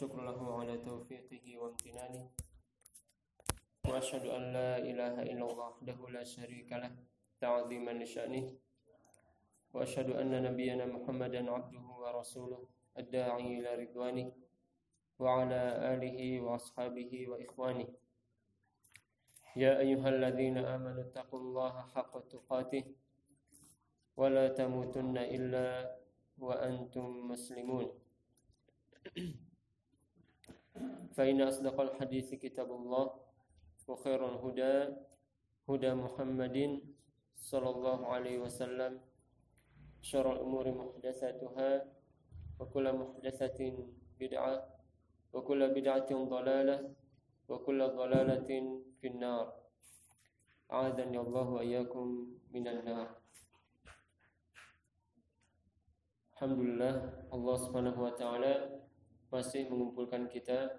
شكر له على توفيقه وامتنانه وأشهد أن لا إله إلا الله وحده لا شريك له تعظيما لشأنه وأشهد أن نبينا محمدا عبده ورسوله الداعي إلى رضوانه وعلى آله وأصحابه وإخوانه يا أيها الذين آمنوا اتقوا الله حق تقاته ولا تموتن إلا وأنتم مسلمون فإن أصدق الحديث كتاب الله وخير الهدى هدى محمد صلى الله عليه وسلم شر الأمور محدثاتها وكل محدثة بدعة وكل بدعة ضلالة وكل ضلالة في النار. أعاذني الله وإياكم من النار. Alhamdulillah Allah Subhanahu wa taala masih mengumpulkan kita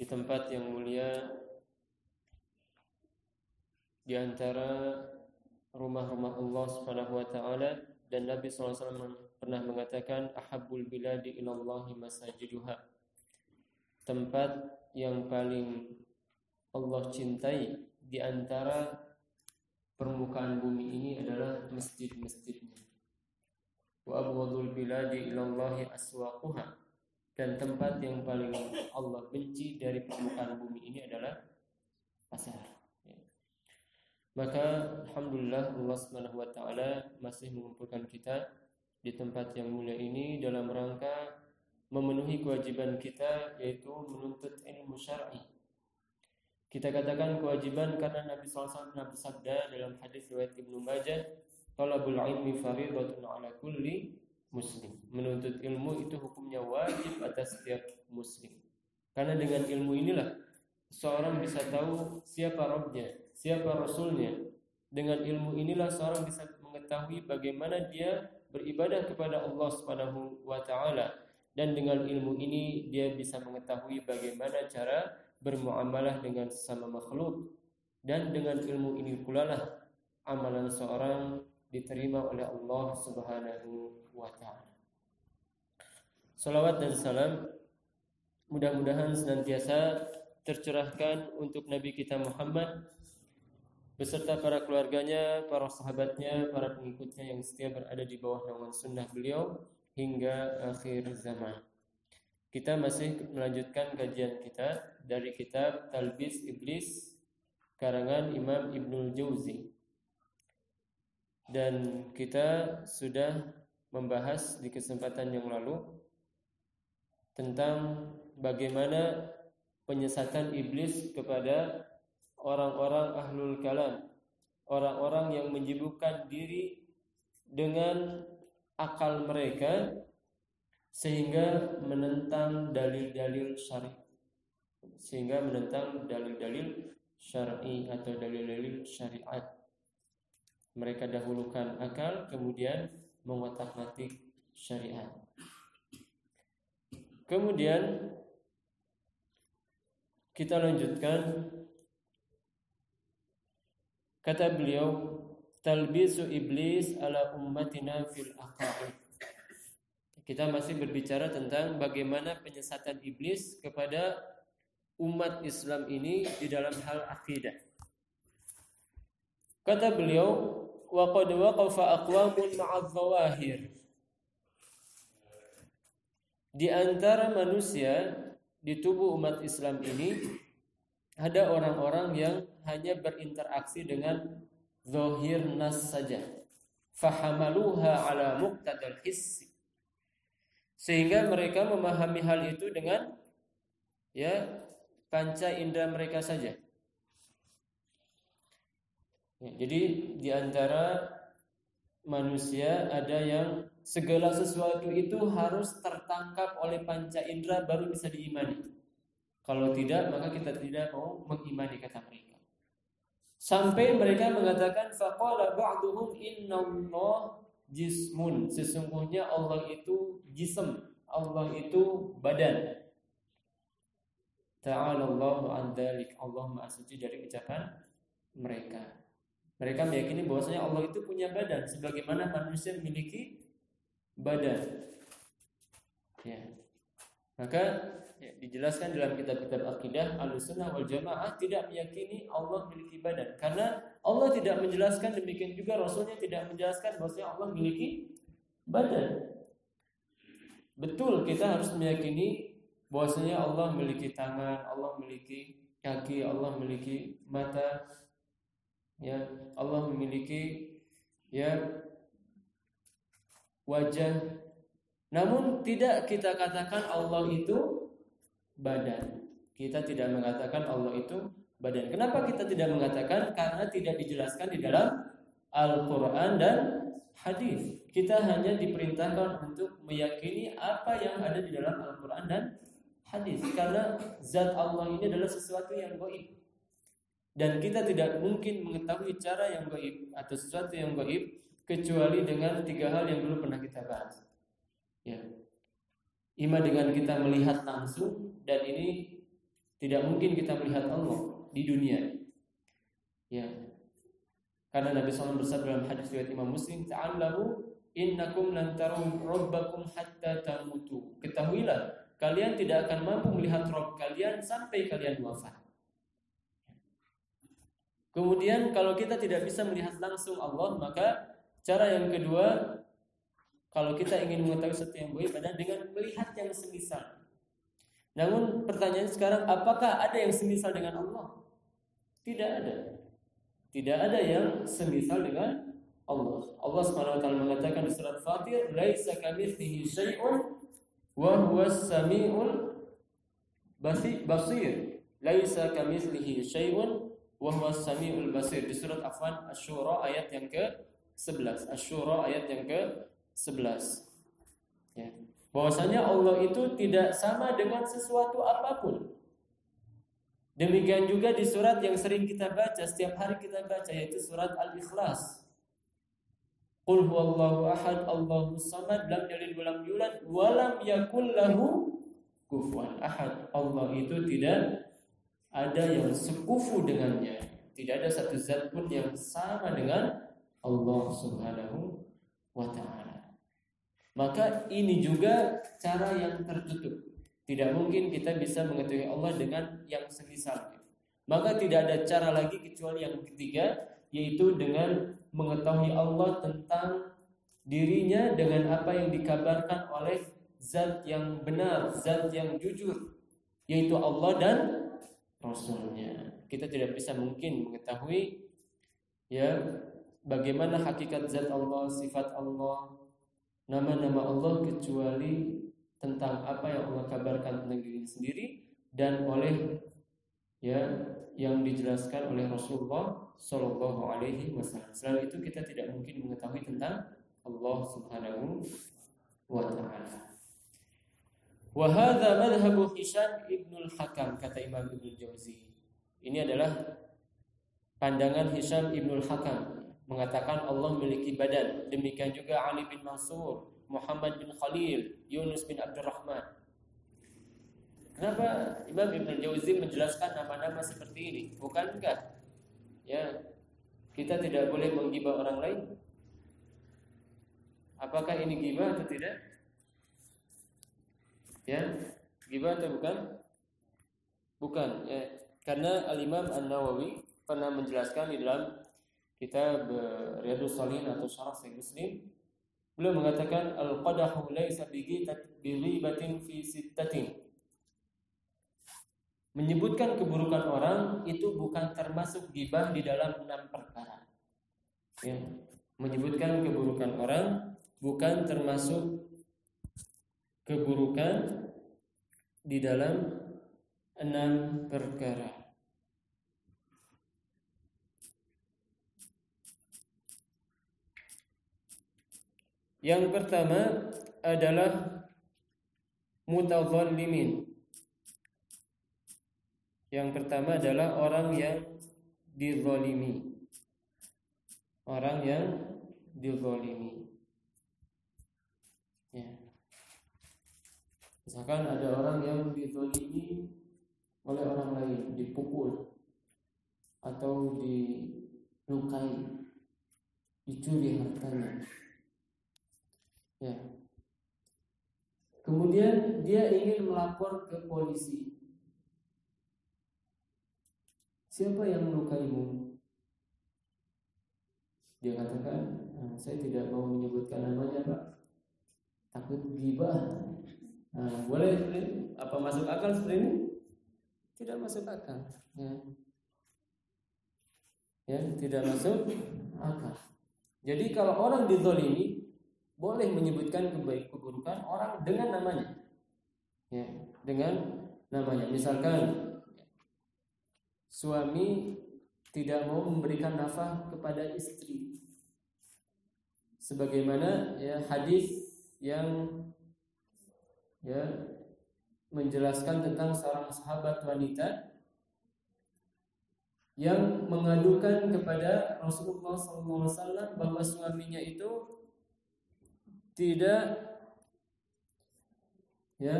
di tempat yang mulia di antara rumah-rumah Allah Subhanahu wa taala. Dan Nabi SAW pernah mengatakan ahabbul biladi ilallahi masajiduha. Tempat yang paling Allah cintai di antara permukaan bumi ini adalah masjid-masjidnya wa abghadul biladi ilallahi aswaquha dan tempat yang paling Allah benci dari permukaan bumi ini adalah pasar. Ya. Maka alhamdulillah Allah Subhanahu wa taala masih mengumpulkan kita di tempat yang mulia ini dalam rangka memenuhi kewajiban kita yaitu menuntut ilmu syar'i. Kita katakan kewajiban karena Nabi SAW pernah bersabda dalam hadis riwayat Ibnu Majah Talabul ilmi faridatun ala kulli muslim. Menuntut ilmu itu hukumnya wajib atas setiap muslim. Karena dengan ilmu inilah seorang bisa tahu siapa Rabbnya, siapa Rasulnya. Dengan ilmu inilah seorang bisa mengetahui bagaimana dia beribadah kepada Allah Subhanahu wa taala dan dengan ilmu ini dia bisa mengetahui bagaimana cara bermuamalah dengan sesama makhluk dan dengan ilmu ini pula lah amalan seorang diterima oleh Allah Subhanahu wa taala. Salawat dan salam mudah-mudahan senantiasa tercerahkan untuk Nabi kita Muhammad beserta para keluarganya, para sahabatnya, para pengikutnya yang setia berada di bawah naungan sunnah beliau hingga akhir zaman. Kita masih melanjutkan kajian kita dari kitab Talbis Iblis karangan Imam Ibnul Jauzi dan kita sudah membahas di kesempatan yang lalu tentang bagaimana penyesatan iblis kepada orang-orang ahlul kalam, orang-orang yang menyibukkan diri dengan akal mereka sehingga menentang dalil-dalil syar'i. Sehingga menentang dalil-dalil syar'i atau dalil-dalil syariat mereka dahulukan akal kemudian mengotak-atik syariat. Kemudian kita lanjutkan kata beliau talbisu iblis ala ummatina fil aqaid. Kita masih berbicara tentang bagaimana penyesatan iblis kepada umat Islam ini di dalam hal akidah. Kata beliau, wa qad waqafa aqwamun ma'adh Di antara manusia di tubuh umat Islam ini ada orang-orang yang hanya berinteraksi dengan zahir nas saja. Fahamaluha ala muqtadal hissi. Sehingga mereka memahami hal itu dengan ya panca indera mereka saja. Ya, jadi di antara manusia ada yang segala sesuatu itu harus tertangkap oleh panca indera baru bisa diimani. Kalau tidak maka kita tidak mau mengimani kata mereka. Sampai mereka mengatakan faqala ba'duhum innallah jismun. Sesungguhnya Allah itu jism, Allah itu badan. Ta'ala Allahu an Allah Maha dari ucapan mereka. Mereka meyakini bahwasanya Allah itu punya badan sebagaimana manusia memiliki badan. Ya. Maka ya, dijelaskan dalam kitab-kitab akidah Ahlussunnah wal Jamaah tidak meyakini Allah memiliki badan karena Allah tidak menjelaskan demikian juga Rasulnya tidak menjelaskan bahwasanya Allah memiliki badan. Betul kita harus meyakini bahwasanya Allah memiliki tangan, Allah memiliki kaki, Allah memiliki mata, ya Allah memiliki ya wajah namun tidak kita katakan Allah itu badan. Kita tidak mengatakan Allah itu badan. Kenapa kita tidak mengatakan? Karena tidak dijelaskan di dalam Al-Qur'an dan hadis. Kita hanya diperintahkan untuk meyakini apa yang ada di dalam Al-Qur'an dan hadis. Karena zat Allah ini adalah sesuatu yang gaib. Dan kita tidak mungkin mengetahui cara yang gaib atau sesuatu yang gaib kecuali dengan tiga hal yang dulu pernah kita bahas. Ya. Ima dengan kita melihat langsung dan ini tidak mungkin kita melihat Allah di dunia. Ya. Karena Nabi SAW bersabda dalam hadis riwayat Imam Muslim, "Ta'allahu innakum lan tarum rabbakum hatta tamutu." Ketahuilah, kalian tidak akan mampu melihat Rabb kalian sampai kalian wafat. Kemudian kalau kita tidak bisa melihat langsung Allah, maka cara yang kedua kalau kita ingin mengetahui sesuatu yang gaib adalah dengan melihat yang semisal. Namun pertanyaan sekarang apakah ada yang semisal dengan Allah? Tidak ada. Tidak ada yang semisal dengan Allah. Allah Subhanahu wa mengatakan di surat Fatir, "Laisa kamitslihi syai'un wa huwas samiul basir." Laisa kamitslihi syai'un wa huwas samiul basir. Di surat Afan Asy-Syura ayat yang ke-11. Asy-Syura ayat yang ke 11. Ya. Bahwasanya Allah itu tidak sama dengan sesuatu apa pun. Demikian juga di surat yang sering kita baca, setiap hari kita baca yaitu surat Al-Ikhlas. Qul huwallahu ahad, Allahu samad, lam yalid walam yulad, walam yakul lahu kufuwan ahad. Allah itu tidak ada yang sekufu dengannya. Tidak ada satu zat pun yang sama dengan Allah Subhanahu wa taala. Maka ini juga cara yang tertutup. Tidak mungkin kita bisa mengetahui Allah dengan yang semisal. Maka tidak ada cara lagi kecuali yang ketiga, yaitu dengan mengetahui Allah tentang dirinya dengan apa yang dikabarkan oleh zat yang benar, zat yang jujur, yaitu Allah dan Rasulnya. Kita tidak bisa mungkin mengetahui ya bagaimana hakikat zat Allah, sifat Allah, nama-nama Allah kecuali tentang apa yang Allah kabarkan tentang diri sendiri dan oleh ya yang dijelaskan oleh Rasulullah Shallallahu Alaihi Wasallam. Selain itu kita tidak mungkin mengetahui tentang Allah Subhanahu wa Taala. Wahada madhabu Hisham ibnul Hakam kata Imam Ibnu Jauzi. Ini adalah pandangan Hisham ibnul Hakam mengatakan Allah memiliki badan. Demikian juga Ali bin Mansur, Muhammad bin Khalil, Yunus bin Abdurrahman. Kenapa Imam Ibn Jauzi menjelaskan nama-nama seperti ini? Bukankah ya kita tidak boleh menggibah orang lain? Apakah ini gibah atau tidak? Ya, gibah atau bukan? Bukan. Ya. Karena Al Imam An Nawawi pernah menjelaskan di dalam kitab Riyadus Salihin atau Syarah Sahih Muslim beliau mengatakan al-qadahu laisa bighibatin fi sittatin menyebutkan keburukan orang itu bukan termasuk gibah di dalam enam perkara ya menyebutkan keburukan orang bukan termasuk keburukan di dalam enam perkara Yang pertama adalah mutadzallimin. Yang pertama adalah orang yang dizalimi. Orang yang dizalimi. Ya. Misalkan ada orang yang dizalimi oleh orang lain, dipukul atau dilukai, dicuri hartanya. Ya. Kemudian dia ingin melapor ke polisi. Siapa yang melukaimu? Dia katakan, nah, saya tidak mau menyebutkan namanya pak, takut gibah. Nah, boleh apa masuk akal seperti ini? Tidak masuk akal. Ya. ya, tidak masuk akal. Jadi kalau orang dizolimi boleh menyebutkan kebaik keburukan orang dengan namanya. Ya, dengan namanya. Misalkan suami tidak mau memberikan nafkah kepada istri. Sebagaimana ya hadis yang ya menjelaskan tentang seorang sahabat wanita yang mengadukan kepada Rasulullah SAW bahwa suaminya itu tidak ya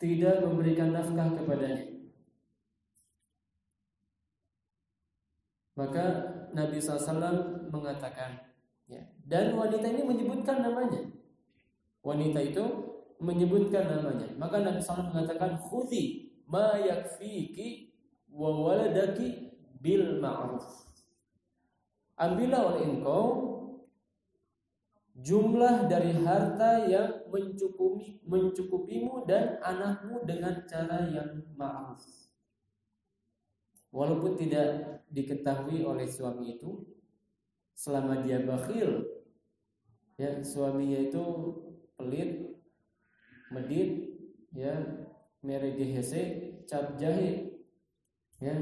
tidak memberikan nafkah kepadanya. Maka Nabi SAW mengatakan, ya, dan wanita ini menyebutkan namanya. Wanita itu menyebutkan namanya. Maka Nabi SAW mengatakan, khudi ma yakfiki wa waladaki bil ma'ruf. Ambillah oleh engkau jumlah dari harta yang mencukupi mencukupimu dan anakmu dengan cara yang ma'ruf. Walaupun tidak diketahui oleh suami itu selama dia bakhil ya suaminya itu pelit medit ya mere cap jahit Ya.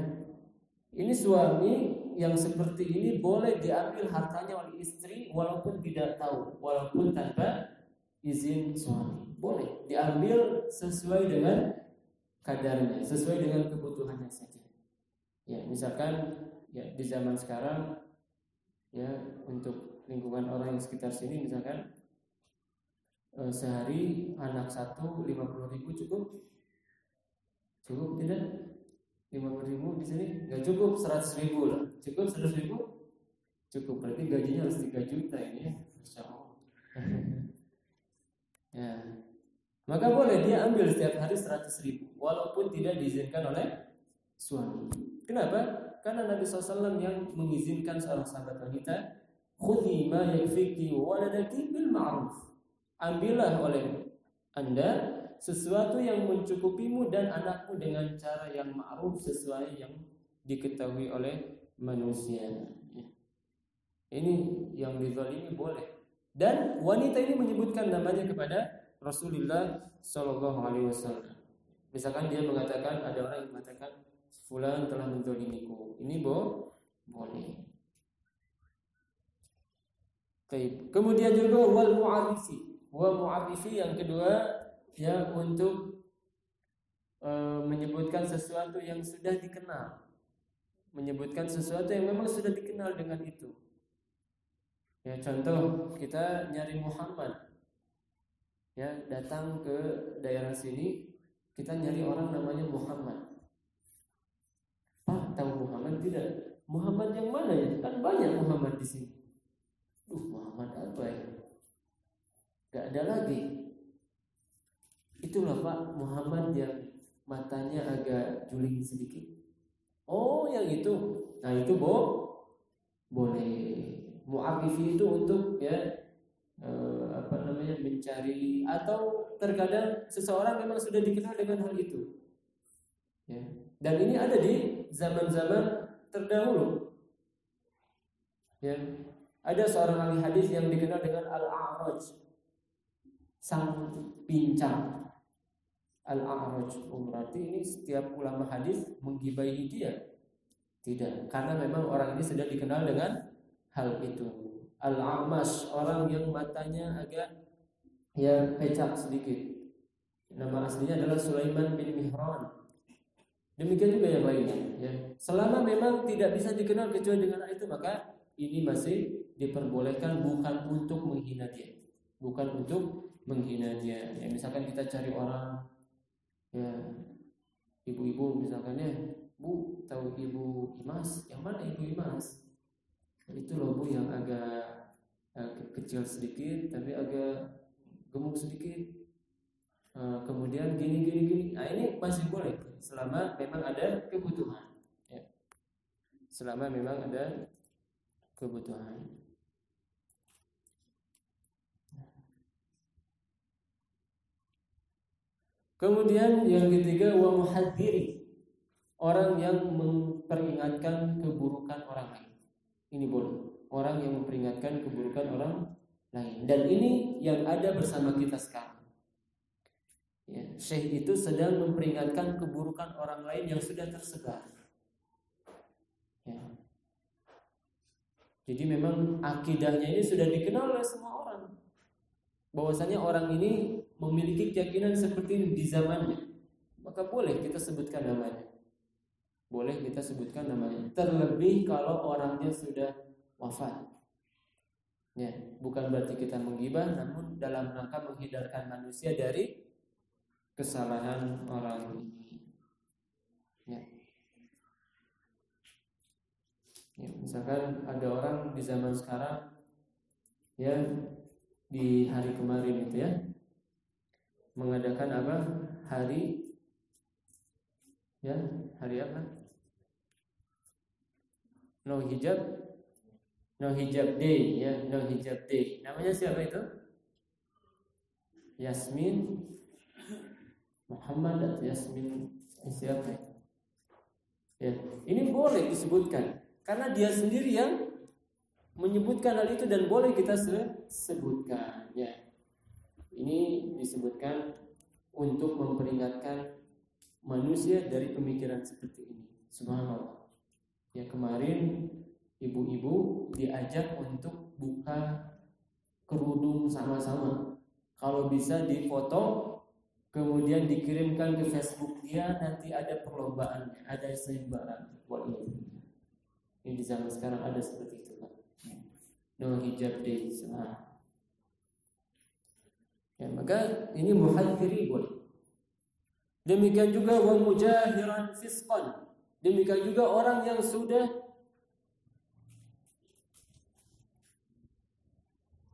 Ini suami yang seperti ini boleh diambil hartanya oleh istri walaupun tidak tahu, walaupun tanpa izin suami. Boleh diambil sesuai dengan kadarnya, sesuai dengan kebutuhannya saja. Ya, misalkan ya di zaman sekarang ya untuk lingkungan orang yang sekitar sini misalkan eh, sehari anak satu lima puluh ribu cukup. Cukup tidak? lima puluh ribu di sini? Nggak cukup seratus ribu lah. Cukup seratus ribu? Cukup. Berarti gajinya harus tiga juta ini ya ya. Maka boleh dia ambil setiap hari seratus ribu walaupun tidak diizinkan oleh suami. Kenapa? Karena Nabi SAW yang mengizinkan seorang sahabat wanita khudhi ma yakfiki waladaki bil ma'ruf ambillah oleh anda sesuatu yang mencukupimu dan anakmu dengan cara yang ma'ruf sesuai yang diketahui oleh manusia. Ya. Ini yang dizalimi boleh. Dan wanita ini menyebutkan namanya kepada Rasulullah Shallallahu Alaihi Wasallam. Misalkan dia mengatakan ada orang yang mengatakan fulan telah menzalimiku. Ini bo boleh. Kemudian juga wal mu'arifi. Wal mu'arifi yang kedua ya untuk e, menyebutkan sesuatu yang sudah dikenal. Menyebutkan sesuatu yang memang sudah dikenal dengan itu. Ya contoh kita nyari Muhammad. Ya datang ke daerah sini kita nyari orang namanya Muhammad. Pak tahu Muhammad tidak? Muhammad yang mana ya? Kan banyak Muhammad di sini. Duh Muhammad apa ya Gak ada lagi Itulah Pak Muhammad yang matanya agak juling sedikit. Oh, yang itu. Nah, itu bo boleh. Mu'afifi itu untuk ya eh, apa namanya mencari atau terkadang seseorang memang sudah dikenal dengan hal itu. Ya. Dan ini ada di zaman-zaman terdahulu. Ya. Ada seorang ahli hadis yang dikenal dengan Al-A'raj. Sang pincang al-a'raj. Oh, berarti ini setiap ulama hadis menggibahi dia. Tidak, karena memang orang ini sudah dikenal dengan hal itu. Al-Amash, orang yang matanya agak ya pecah sedikit. Nama aslinya adalah Sulaiman bin Mihran. Demikian juga yang lainnya. Ya. Selama memang tidak bisa dikenal kecuali dengan itu, maka ini masih diperbolehkan bukan untuk menghina dia, bukan untuk menghina dia. Ya, misalkan kita cari orang ya ibu-ibu misalkan ya bu tahu ibu Imas? Yang mana ibu Imas? Itu loh bu yang agak, agak kecil sedikit tapi agak gemuk sedikit. Eh, kemudian gini gini gini. Nah ini masih boleh selama memang ada kebutuhan. Ya. selama memang ada kebutuhan kemudian yang ketiga wa orang yang memperingatkan keburukan orang lain ini boleh orang yang memperingatkan keburukan orang lain dan ini yang ada bersama kita sekarang Ya, syekh itu sedang memperingatkan keburukan orang lain yang sudah tersebar. Ya. Jadi memang akidahnya ini sudah dikenal oleh semua orang. Bahwasanya orang ini memiliki keyakinan seperti ini di zamannya. Maka boleh kita sebutkan namanya. Boleh kita sebutkan namanya. Terlebih kalau orangnya sudah wafat. Ya, bukan berarti kita menggibah, namun dalam rangka menghindarkan manusia dari kesalahan orang ini. Ya. ya. Misalkan ada orang di zaman sekarang ya di hari kemarin itu ya. Mengadakan apa? Hari ya hari apa? No hijab. No hijab day ya no hijab day. Namanya siapa itu? Yasmin Muhammad Yasmin siapa? Ya ini boleh disebutkan. Karena dia sendiri yang menyebutkan hal itu dan boleh kita sebutkan ya ini disebutkan untuk memperingatkan manusia dari pemikiran seperti ini. Subhanallah. Ya kemarin ibu-ibu diajak untuk buka kerudung sama-sama. Kalau bisa difoto kemudian dikirimkan ke Facebook dia nanti ada perlombaan ada sayembara buat ini ini di zaman sekarang ada seperti itu kan no hijab day nah. ya maka ini muhadziri boleh demikian juga wa mujahiran fisqan demikian juga orang yang sudah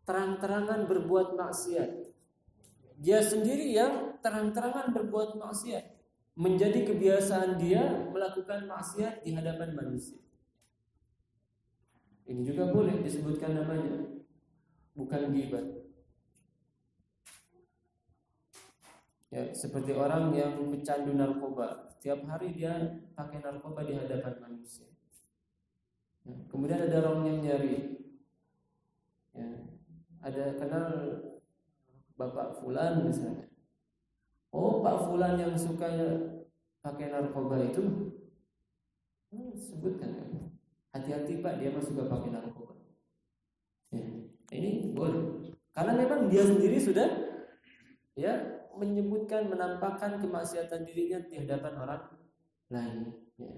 terang-terangan berbuat maksiat dia sendiri yang terang-terangan berbuat maksiat. Menjadi kebiasaan dia melakukan maksiat di hadapan manusia. Ini juga boleh disebutkan namanya. Bukan gibat. Ya, seperti orang yang pecandu narkoba, setiap hari dia pakai narkoba di hadapan manusia. Ya, kemudian ada orang yang nyari, ya, ada kenal Bapak Fulan misalnya. Oh Pak Fulan yang suka pakai narkoba itu hmm, sebutkan ya. Hati-hati Pak dia mah suka pakai narkoba. Ya, ini boleh. Karena memang dia sendiri sudah ya menyebutkan menampakkan kemaksiatan dirinya di hadapan orang lain. Ya.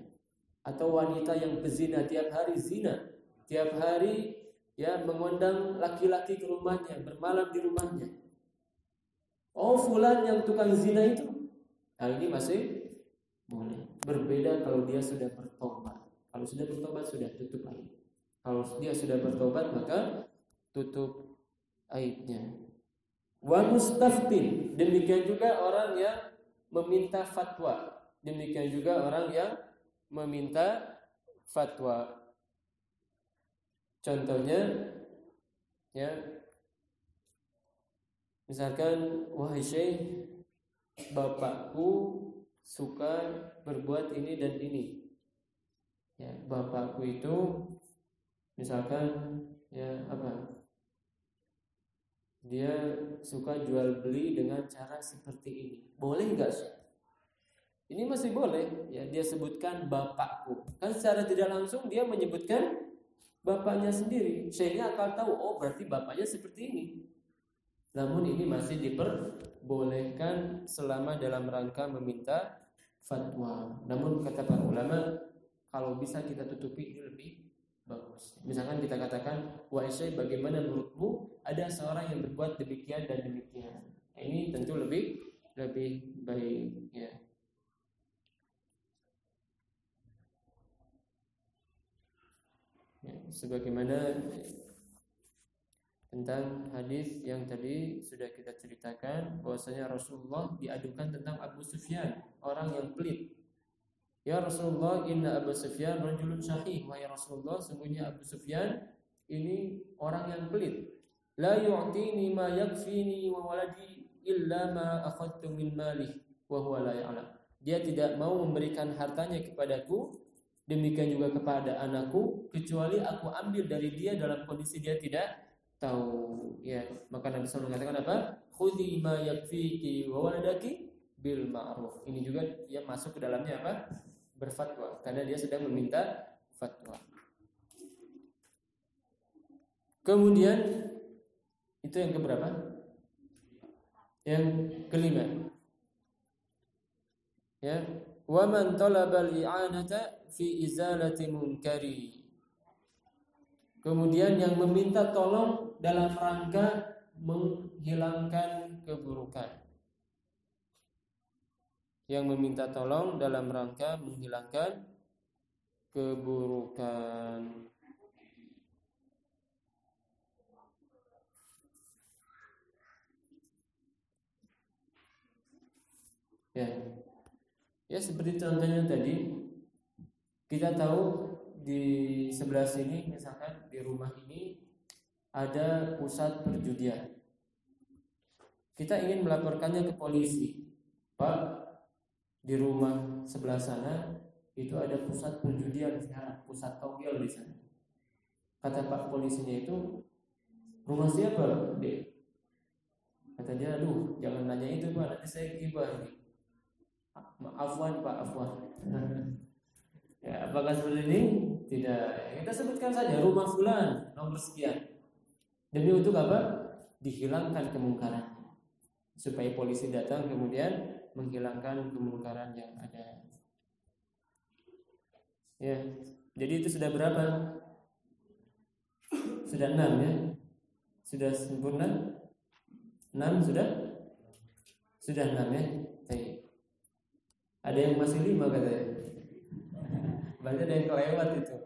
Atau wanita yang berzina tiap hari zina, tiap hari ya mengundang laki-laki ke rumahnya, bermalam di rumahnya. Oh fulan yang tukang zina itu Hal ini masih boleh Berbeda kalau dia sudah bertobat Kalau sudah bertobat sudah tutup aib Kalau dia sudah bertobat maka tutup aibnya. Wa mustaftin Demikian juga orang yang meminta fatwa. Demikian juga orang yang meminta fatwa. Contohnya ya Misalkan, wahai syekh, bapakku suka berbuat ini dan ini. Ya, bapakku itu misalkan ya apa? Dia suka jual beli dengan cara seperti ini. Boleh enggak sih? Ini masih boleh ya dia sebutkan bapakku. Kan secara tidak langsung dia menyebutkan bapaknya sendiri. Syekhnya akan tahu oh berarti bapaknya seperti ini. Namun ini masih diperbolehkan selama dalam rangka meminta fatwa. Namun kata para ulama, kalau bisa kita tutupi ini lebih bagus. Misalkan kita katakan, wa bagaimana menurutmu ada seorang yang berbuat demikian dan demikian. Nah, ini tentu lebih lebih baik ya. ya sebagaimana tentang hadis yang tadi sudah kita ceritakan bahwasanya Rasulullah diadukan tentang Abu Sufyan, orang yang pelit. Ya Rasulullah, inna Abu Sufyan rajulun syahih. Wahai Rasulullah, sungguhnya Abu Sufyan ini orang yang pelit. La yu'tini ma yakfini wa waladi illa ma akhadtu min malih wa huwa la ya'lam. Dia tidak mau memberikan hartanya kepadaku, demikian juga kepada anakku, kecuali aku ambil dari dia dalam kondisi dia tidak tahu ya maka Nabi SAW mengatakan apa khudhi ma yakfiki wa waladaki bil ma'ruf ini juga dia masuk ke dalamnya apa berfatwa karena dia sedang meminta fatwa. Kemudian itu yang keberapa? Yang kelima. Ya wa man talaba al-i'anata fi izalati munkari. Kemudian yang meminta tolong dalam rangka menghilangkan keburukan. Yang meminta tolong dalam rangka menghilangkan keburukan. Ya. Ya seperti contohnya tadi kita tahu di sebelah sini misalkan di rumah ini ada pusat perjudian. Kita ingin melaporkannya ke polisi. Pak, di rumah sebelah sana itu ada pusat perjudian sekarang, pusat togel di sana. Kata Pak polisinya itu, rumah siapa? Dek. Kata dia, aduh, jangan nanya itu Pak, nanti saya gibah. Afwan Pak, afwan. Ya, apakah seperti ini? Tidak. Kita sebutkan saja rumah fulan nomor sekian. Demi untuk apa? Dihilangkan kemungkaran. Supaya polisi datang kemudian menghilangkan kemungkaran yang ada. Ya. Jadi itu sudah berapa? Sudah enam ya? Sudah sempurna? Enam sudah? Sudah enam ya? Ada yang masih lima katanya. Berarti ada yang kelewat itu.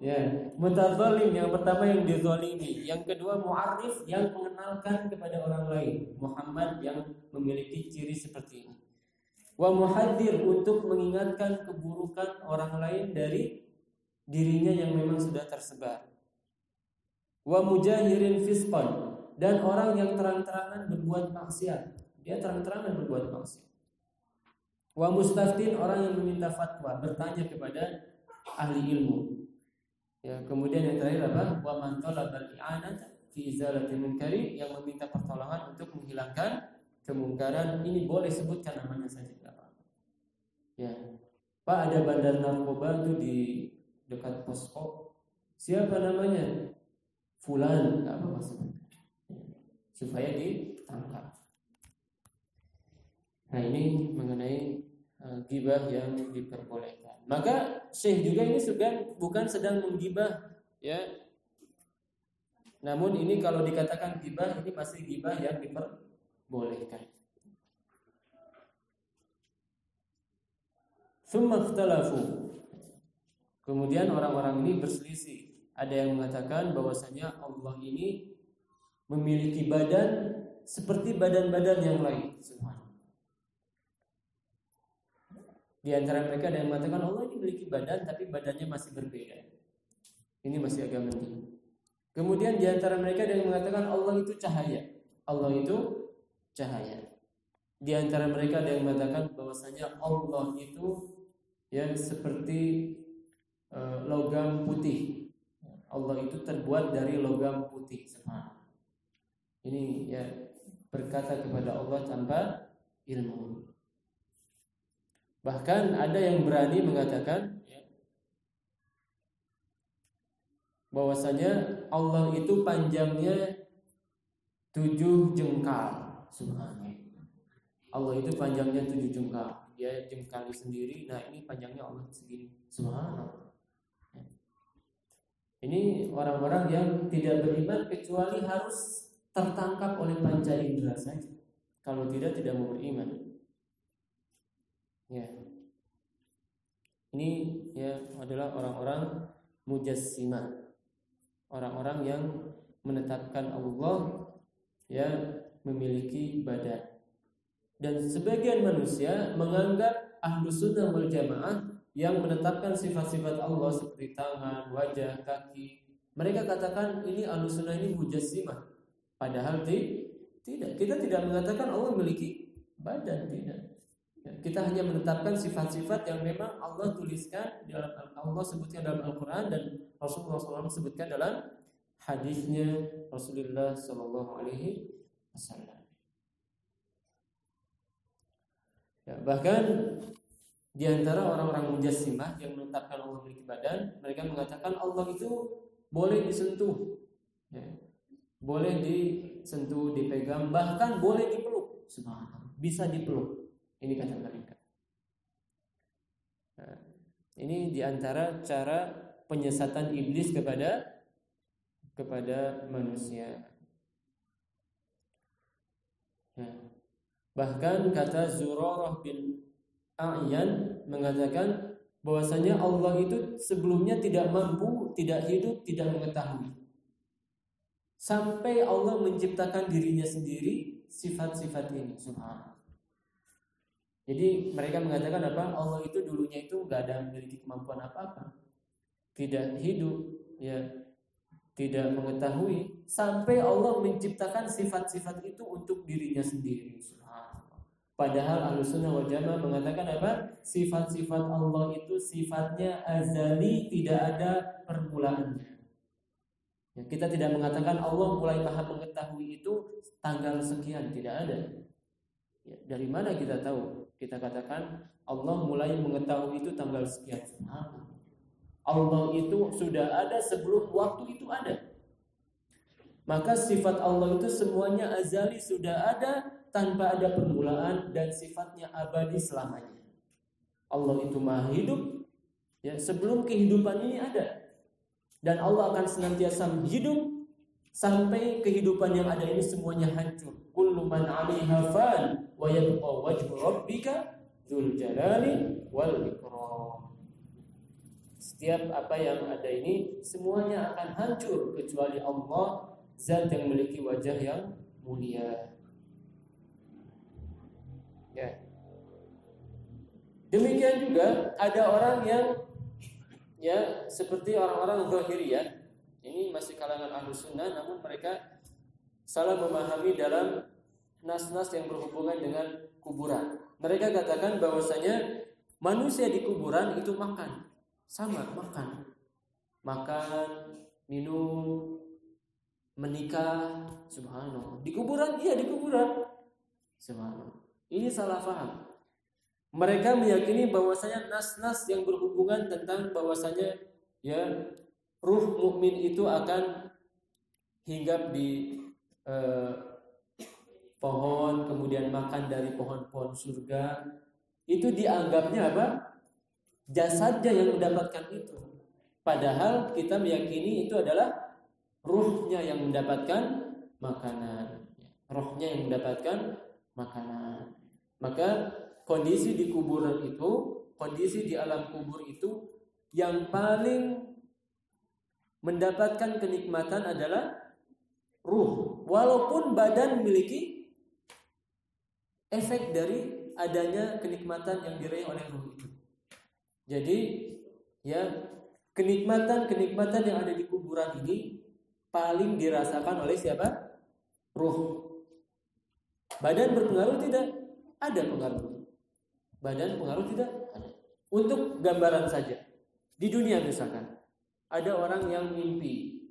Ya, mutazalim yang pertama yang dizalimi, yang kedua mu'arif yang mengenalkan kepada orang lain. Muhammad yang memiliki ciri seperti ini. Wa muhadir untuk mengingatkan keburukan orang lain dari dirinya yang memang sudah tersebar. Wa mujahirin fisqan dan orang yang terang-terangan berbuat maksiat. Dia terang-terangan berbuat maksiat. Wa mustaftin orang yang meminta fatwa, bertanya kepada ahli ilmu. Ya, kemudian yang terakhir apa? Wa man talaba al-i'anata fi izalati munkari yang meminta pertolongan untuk menghilangkan kemungkaran. Ini boleh sebutkan namanya saja tidak apa-apa. Ya. Pak ada bandar narkoba itu di dekat posko. Siapa namanya? Fulan, apa maksudnya? Supaya ditangkap. Nah ini mengenai uh, gibah yang diperbolehkan. Maka Syekh juga ini juga bukan sedang menggibah ya. Namun ini kalau dikatakan gibah ini masih gibah yang diperbolehkan. Kemudian orang-orang ini berselisih. Ada yang mengatakan bahwasanya Allah ini memiliki badan seperti badan-badan yang lain. Di antara mereka ada yang mengatakan Allah ini memiliki badan tapi badannya masih berbeda. Ini masih agak mending. Kemudian di antara mereka ada yang mengatakan Allah itu cahaya. Allah itu cahaya. Di antara mereka ada yang mengatakan bahwasanya Allah itu ya seperti uh, logam putih. Allah itu terbuat dari logam putih. Ini ya berkata kepada Allah tanpa ilmu. Bahkan ada yang berani mengatakan ya, bahwasanya Allah itu panjangnya tujuh jengkal. Subhanallah. Allah itu panjangnya tujuh jengkal. Dia jengkali sendiri. Nah ini panjangnya Allah segini. Subhanallah. Ini orang-orang yang tidak beriman kecuali harus tertangkap oleh panca indera saja. Kalau tidak tidak mau beriman. Ya. Ini ya adalah orang-orang mujassimah. Orang-orang yang menetapkan Allah ya memiliki badan. Dan sebagian manusia menganggap ahlu sunnah wal jamaah yang menetapkan sifat-sifat Allah seperti tangan, wajah, kaki. Mereka katakan ini ahlu sunnah ini mujassimah. Padahal tidak. Kita tidak mengatakan Allah memiliki badan, tidak. Ya, kita hanya menetapkan sifat-sifat yang memang Allah tuliskan dalam Allah sebutkan dalam Al-Quran dan Rasulullah SAW sebutkan dalam hadisnya Rasulullah Sallallahu Alaihi Ya, bahkan di antara orang-orang mujassimah yang menetapkan Allah memiliki badan, mereka mengatakan Allah itu boleh disentuh, ya, boleh disentuh, dipegang, bahkan boleh dipeluk. Subhanallah, bisa dipeluk. Ini kata mereka. Nah, ini di antara cara penyesatan iblis kepada kepada manusia. Ya. Bahkan kata Zurarah bin A'yan mengatakan bahwasanya Allah itu sebelumnya tidak mampu, tidak hidup, tidak mengetahui. Sampai Allah menciptakan dirinya sendiri sifat-sifat ini. Subhanallah. Jadi mereka mengatakan apa? Allah itu dulunya itu nggak ada memiliki kemampuan apa-apa, tidak hidup, ya tidak mengetahui sampai Allah menciptakan sifat-sifat itu untuk dirinya sendiri. Padahal Ahlussunnah wal Jamaah mengatakan apa? Sifat-sifat Allah itu sifatnya azali, tidak ada permulaannya. Ya, kita tidak mengatakan Allah mulai maha mengetahui itu tanggal sekian, tidak ada. Ya, dari mana kita tahu? Kita katakan Allah mulai mengetahui itu tanggal sekian. Allah itu sudah ada sebelum waktu itu ada. Maka sifat Allah itu semuanya azali sudah ada tanpa ada permulaan dan sifatnya abadi selamanya. Allah itu maha hidup ya sebelum kehidupan ini ada. Dan Allah akan senantiasa hidup sampai kehidupan yang ada ini semuanya hancur. Kullu man 'alaiha fan wa yabqa wajhu rabbika dzul jalali wal ikram. Setiap apa yang ada ini semuanya akan hancur kecuali Allah zat yang memiliki wajah yang mulia. Ya. Demikian juga ada orang yang ya seperti orang-orang Zahiriyah ini masih kalangan ahlu sunnah namun mereka salah memahami dalam nas-nas yang berhubungan dengan kuburan. Mereka katakan bahwasanya manusia di kuburan itu makan, sama makan, makan, minum, menikah, subhanallah. Di kuburan, iya di kuburan, subhanallah. Ini salah faham. Mereka meyakini bahwasanya nas-nas yang berhubungan tentang bahwasanya ya ruh mukmin itu akan hinggap di eh, pohon kemudian makan dari pohon-pohon surga itu dianggapnya apa? Jasadnya yang mendapatkan itu. Padahal kita meyakini itu adalah ruhnya yang mendapatkan makanan. Rohnya yang mendapatkan makanan. Maka kondisi di kuburan itu, kondisi di alam kubur itu yang paling mendapatkan kenikmatan adalah ruh. Walaupun badan memiliki efek dari adanya kenikmatan yang diraih oleh ruh itu. Jadi ya kenikmatan-kenikmatan yang ada di kuburan ini paling dirasakan oleh siapa? Ruh. Badan berpengaruh tidak? Ada pengaruh. Badan pengaruh tidak? Ada. Untuk gambaran saja. Di dunia misalkan. Ada orang yang mimpi.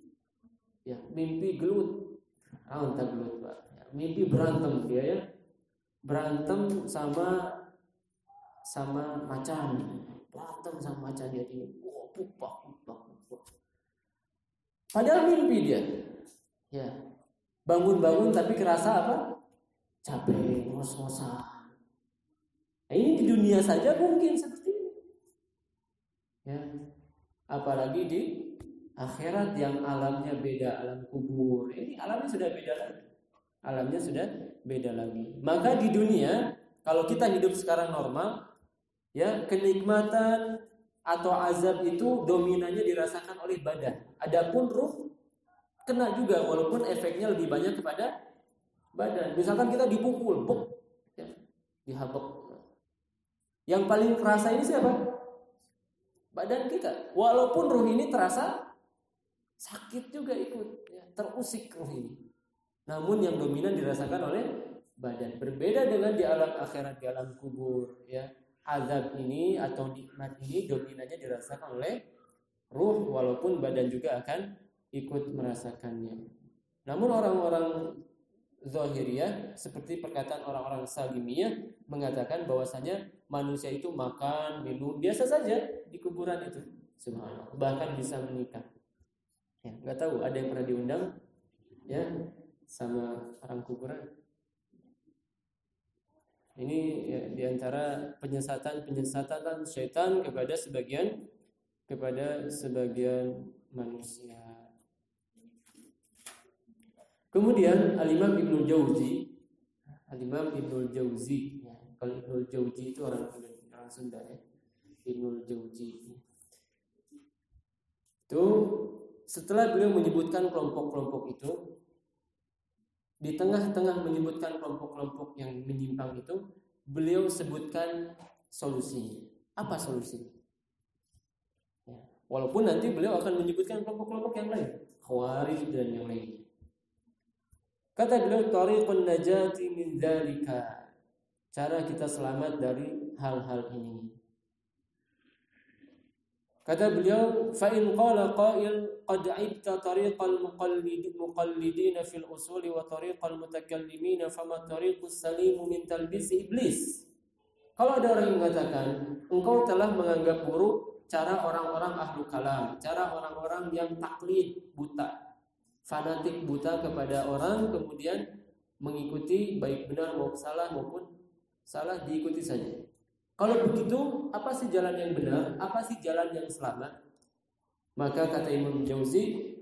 Ya, mimpi gelut. Ah, entah gelut, Pak. Ya, mimpi berantem dia ya. Berantem sama sama macan. Berantem sama macan dia. Wah, pupak, pupak, pupak. Padahal mimpi dia. Ya. Bangun-bangun tapi kerasa apa? Capek, ngos-ngosan Nah, ini di dunia saja mungkin seperti ini. Ya. Apalagi di akhirat yang alamnya beda, alam kubur. Ini alamnya sudah beda lagi. Alamnya sudah beda lagi. Maka di dunia kalau kita hidup sekarang normal, ya kenikmatan atau azab itu dominannya dirasakan oleh badan. Adapun ruh kena juga walaupun efeknya lebih banyak kepada badan. Misalkan kita dipukul, buk, ya, dihabek. Yang paling kerasa ini siapa? Badan kita. Walaupun ruh ini terasa sakit juga ikut, ya, terusik ruh ini. Namun yang dominan dirasakan oleh badan. Berbeda dengan di alam akhirat, di alam kubur, ya. Azab ini atau nikmat ini dominannya dirasakan oleh ruh walaupun badan juga akan ikut merasakannya. Namun orang-orang Zahiriyah seperti perkataan orang-orang Salimiyah mengatakan bahwasanya manusia itu makan, minum biasa saja di kuburan itu. Subhanallah. Bahkan bisa menikah. Ya, nggak tahu ada yang pernah diundang ya sama orang kuburan. Ini ya, di antara penyesatan-penyesatan syaitan kepada sebagian kepada sebagian manusia. Kemudian Al-Imam Ibnu Jauzi, Al-Imam Ibnu Jauzi, ya, kalau Ibnu Jauzi itu orang orang Sunda ya. Ibnu Jauzi. Itu setelah beliau menyebutkan kelompok-kelompok itu di tengah-tengah menyebutkan kelompok-kelompok yang menyimpang itu, beliau sebutkan solusinya. Apa solusinya? Ya, walaupun nanti beliau akan menyebutkan kelompok-kelompok yang lain, khawarij dan yang lain. Kata beliau tariqun najati min dzalika. Cara kita selamat dari hal-hal ini. Kata beliau, fa in qala qail tariqal muqallid muqallidin fil usul wa tariqal mutakallimin fama tariqus salim min talbis iblis. Kalau ada orang yang mengatakan, engkau telah menganggap buruk cara orang-orang ahlu kalam, cara orang-orang yang taklid buta, fanatik buta kepada orang kemudian mengikuti baik benar maupun salah maupun salah diikuti saja. Kalau begitu, apa sih jalan yang benar? Apa sih jalan yang selamat? Maka kata Imam Jauzi,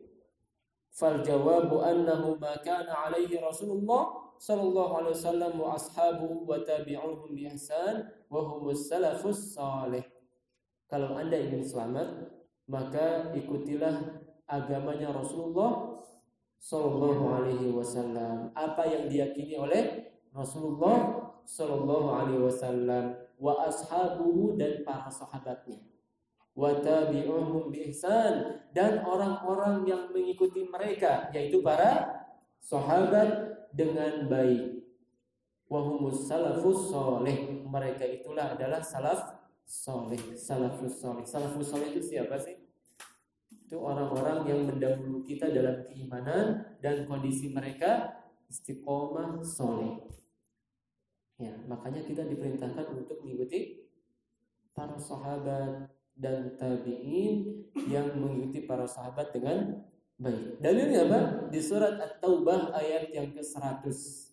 fal jawabu annahu ma kana alaihi Rasulullah sallallahu alaihi wasallam wa ashabuhu wa tabi'uhum bi ihsan wa humus salafus. Kalau Anda ingin selamat, maka ikutilah agamanya Rasulullah Sallallahu Alaihi Wasallam. Apa yang diyakini oleh Rasulullah Sallallahu Alaihi Wasallam wa ashabuhu dan para sahabatnya. Wa tabi'uhum bi ihsan dan orang-orang yang mengikuti mereka yaitu para sahabat dengan baik. Salafus soleh. Mereka itulah adalah salaf soleh. Salafus soleh. Salafus soleh itu siapa sih? itu orang-orang yang mendahului kita dalam keimanan dan kondisi mereka istiqomah soleh. Ya, makanya kita diperintahkan untuk mengikuti para sahabat dan tabi'in yang mengikuti para sahabat dengan baik. Dalilnya apa? Di surat At-Taubah ayat yang ke-100.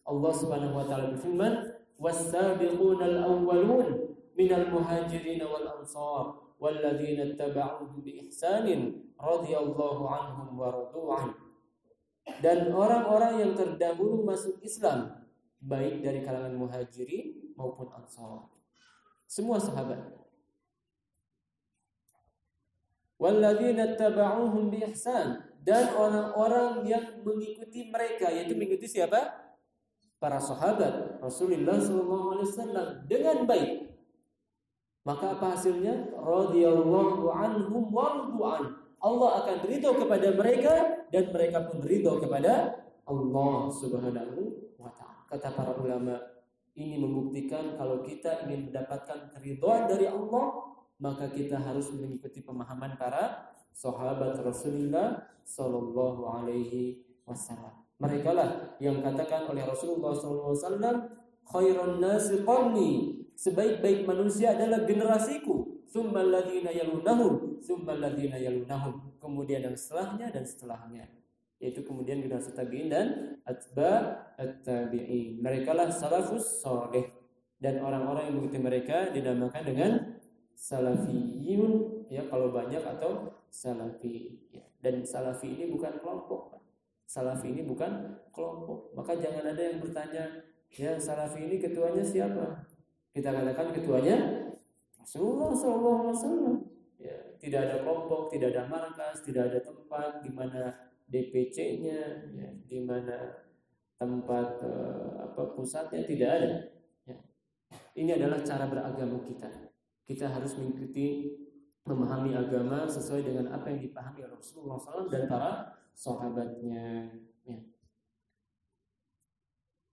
Allah Subhanahu wa taala berfirman, "Was-sabiqunal awwalun minal muhajirin wal ansar walladzina ittaba'uhum bi ihsanin radhiyallahu anhum wa radu'an dan orang-orang yang terdahulu masuk Islam baik dari kalangan muhajirin maupun ansar semua sahabat walladzina tabauhum bi ihsan dan orang-orang yang mengikuti mereka yaitu mengikuti siapa? Para sahabat Rasulullah SAW dengan baik. Maka apa hasilnya? Radhiyallahu anhum wa Allah akan ridho kepada mereka dan mereka pun ridho kepada Allah Subhanahu wa taala. Kata para ulama, ini membuktikan kalau kita ingin mendapatkan keridhaan dari Allah, maka kita harus mengikuti pemahaman para sahabat Rasulullah sallallahu alaihi wasallam. Mereka lah yang katakan oleh Rasulullah sallallahu alaihi wasallam, khairun nasi qarni. Sebaik-baik manusia adalah generasiku Summal ladzina yalunahum, summal ladzina yalunahum. Kemudian yang setelahnya dan setelahnya. Yaitu kemudian generasi tabi'in dan atba at-tabi'in. Mereka lah salafus saleh dan orang-orang yang mengikuti mereka dinamakan dengan salafiyun ya kalau banyak atau salafi ya. dan salafi ini bukan kelompok salafi ini bukan kelompok maka jangan ada yang bertanya ya salafi ini ketuanya siapa kita katakan ketuanya Rasulullah SAW. Ya, tidak ada kelompok, tidak ada markas, tidak ada tempat di mana DPC-nya, ya, di mana tempat eh, apa pusatnya tidak ada. Ya. Ini adalah cara beragama kita. Kita harus mengikuti memahami agama sesuai dengan apa yang dipahami Rasulullah SAW dan para sahabatnya. Ya.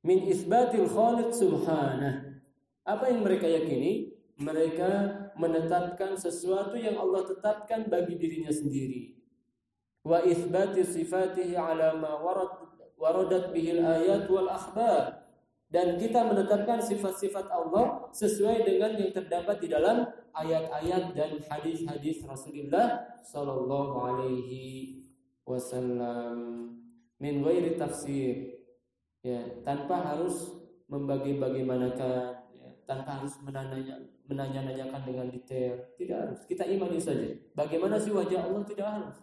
Min isbatil khaliq subhanah. Apa yang mereka yakini? Mereka menetapkan sesuatu yang Allah tetapkan bagi dirinya sendiri. Wa isbati sifatihi ala ma warad waradat bihil ayat wal akhbar dan kita menetapkan sifat-sifat Allah sesuai dengan yang terdapat di dalam ayat-ayat dan hadis-hadis Rasulullah sallallahu alaihi wasallam. Min ghairi tafsir. Ya tanpa harus membagi bagaimanakan ya, tanpa harus menanya menanya-nanyakan dengan detail. Tidak harus. Kita imani saja. Bagaimana sih wajah Allah? Tidak harus.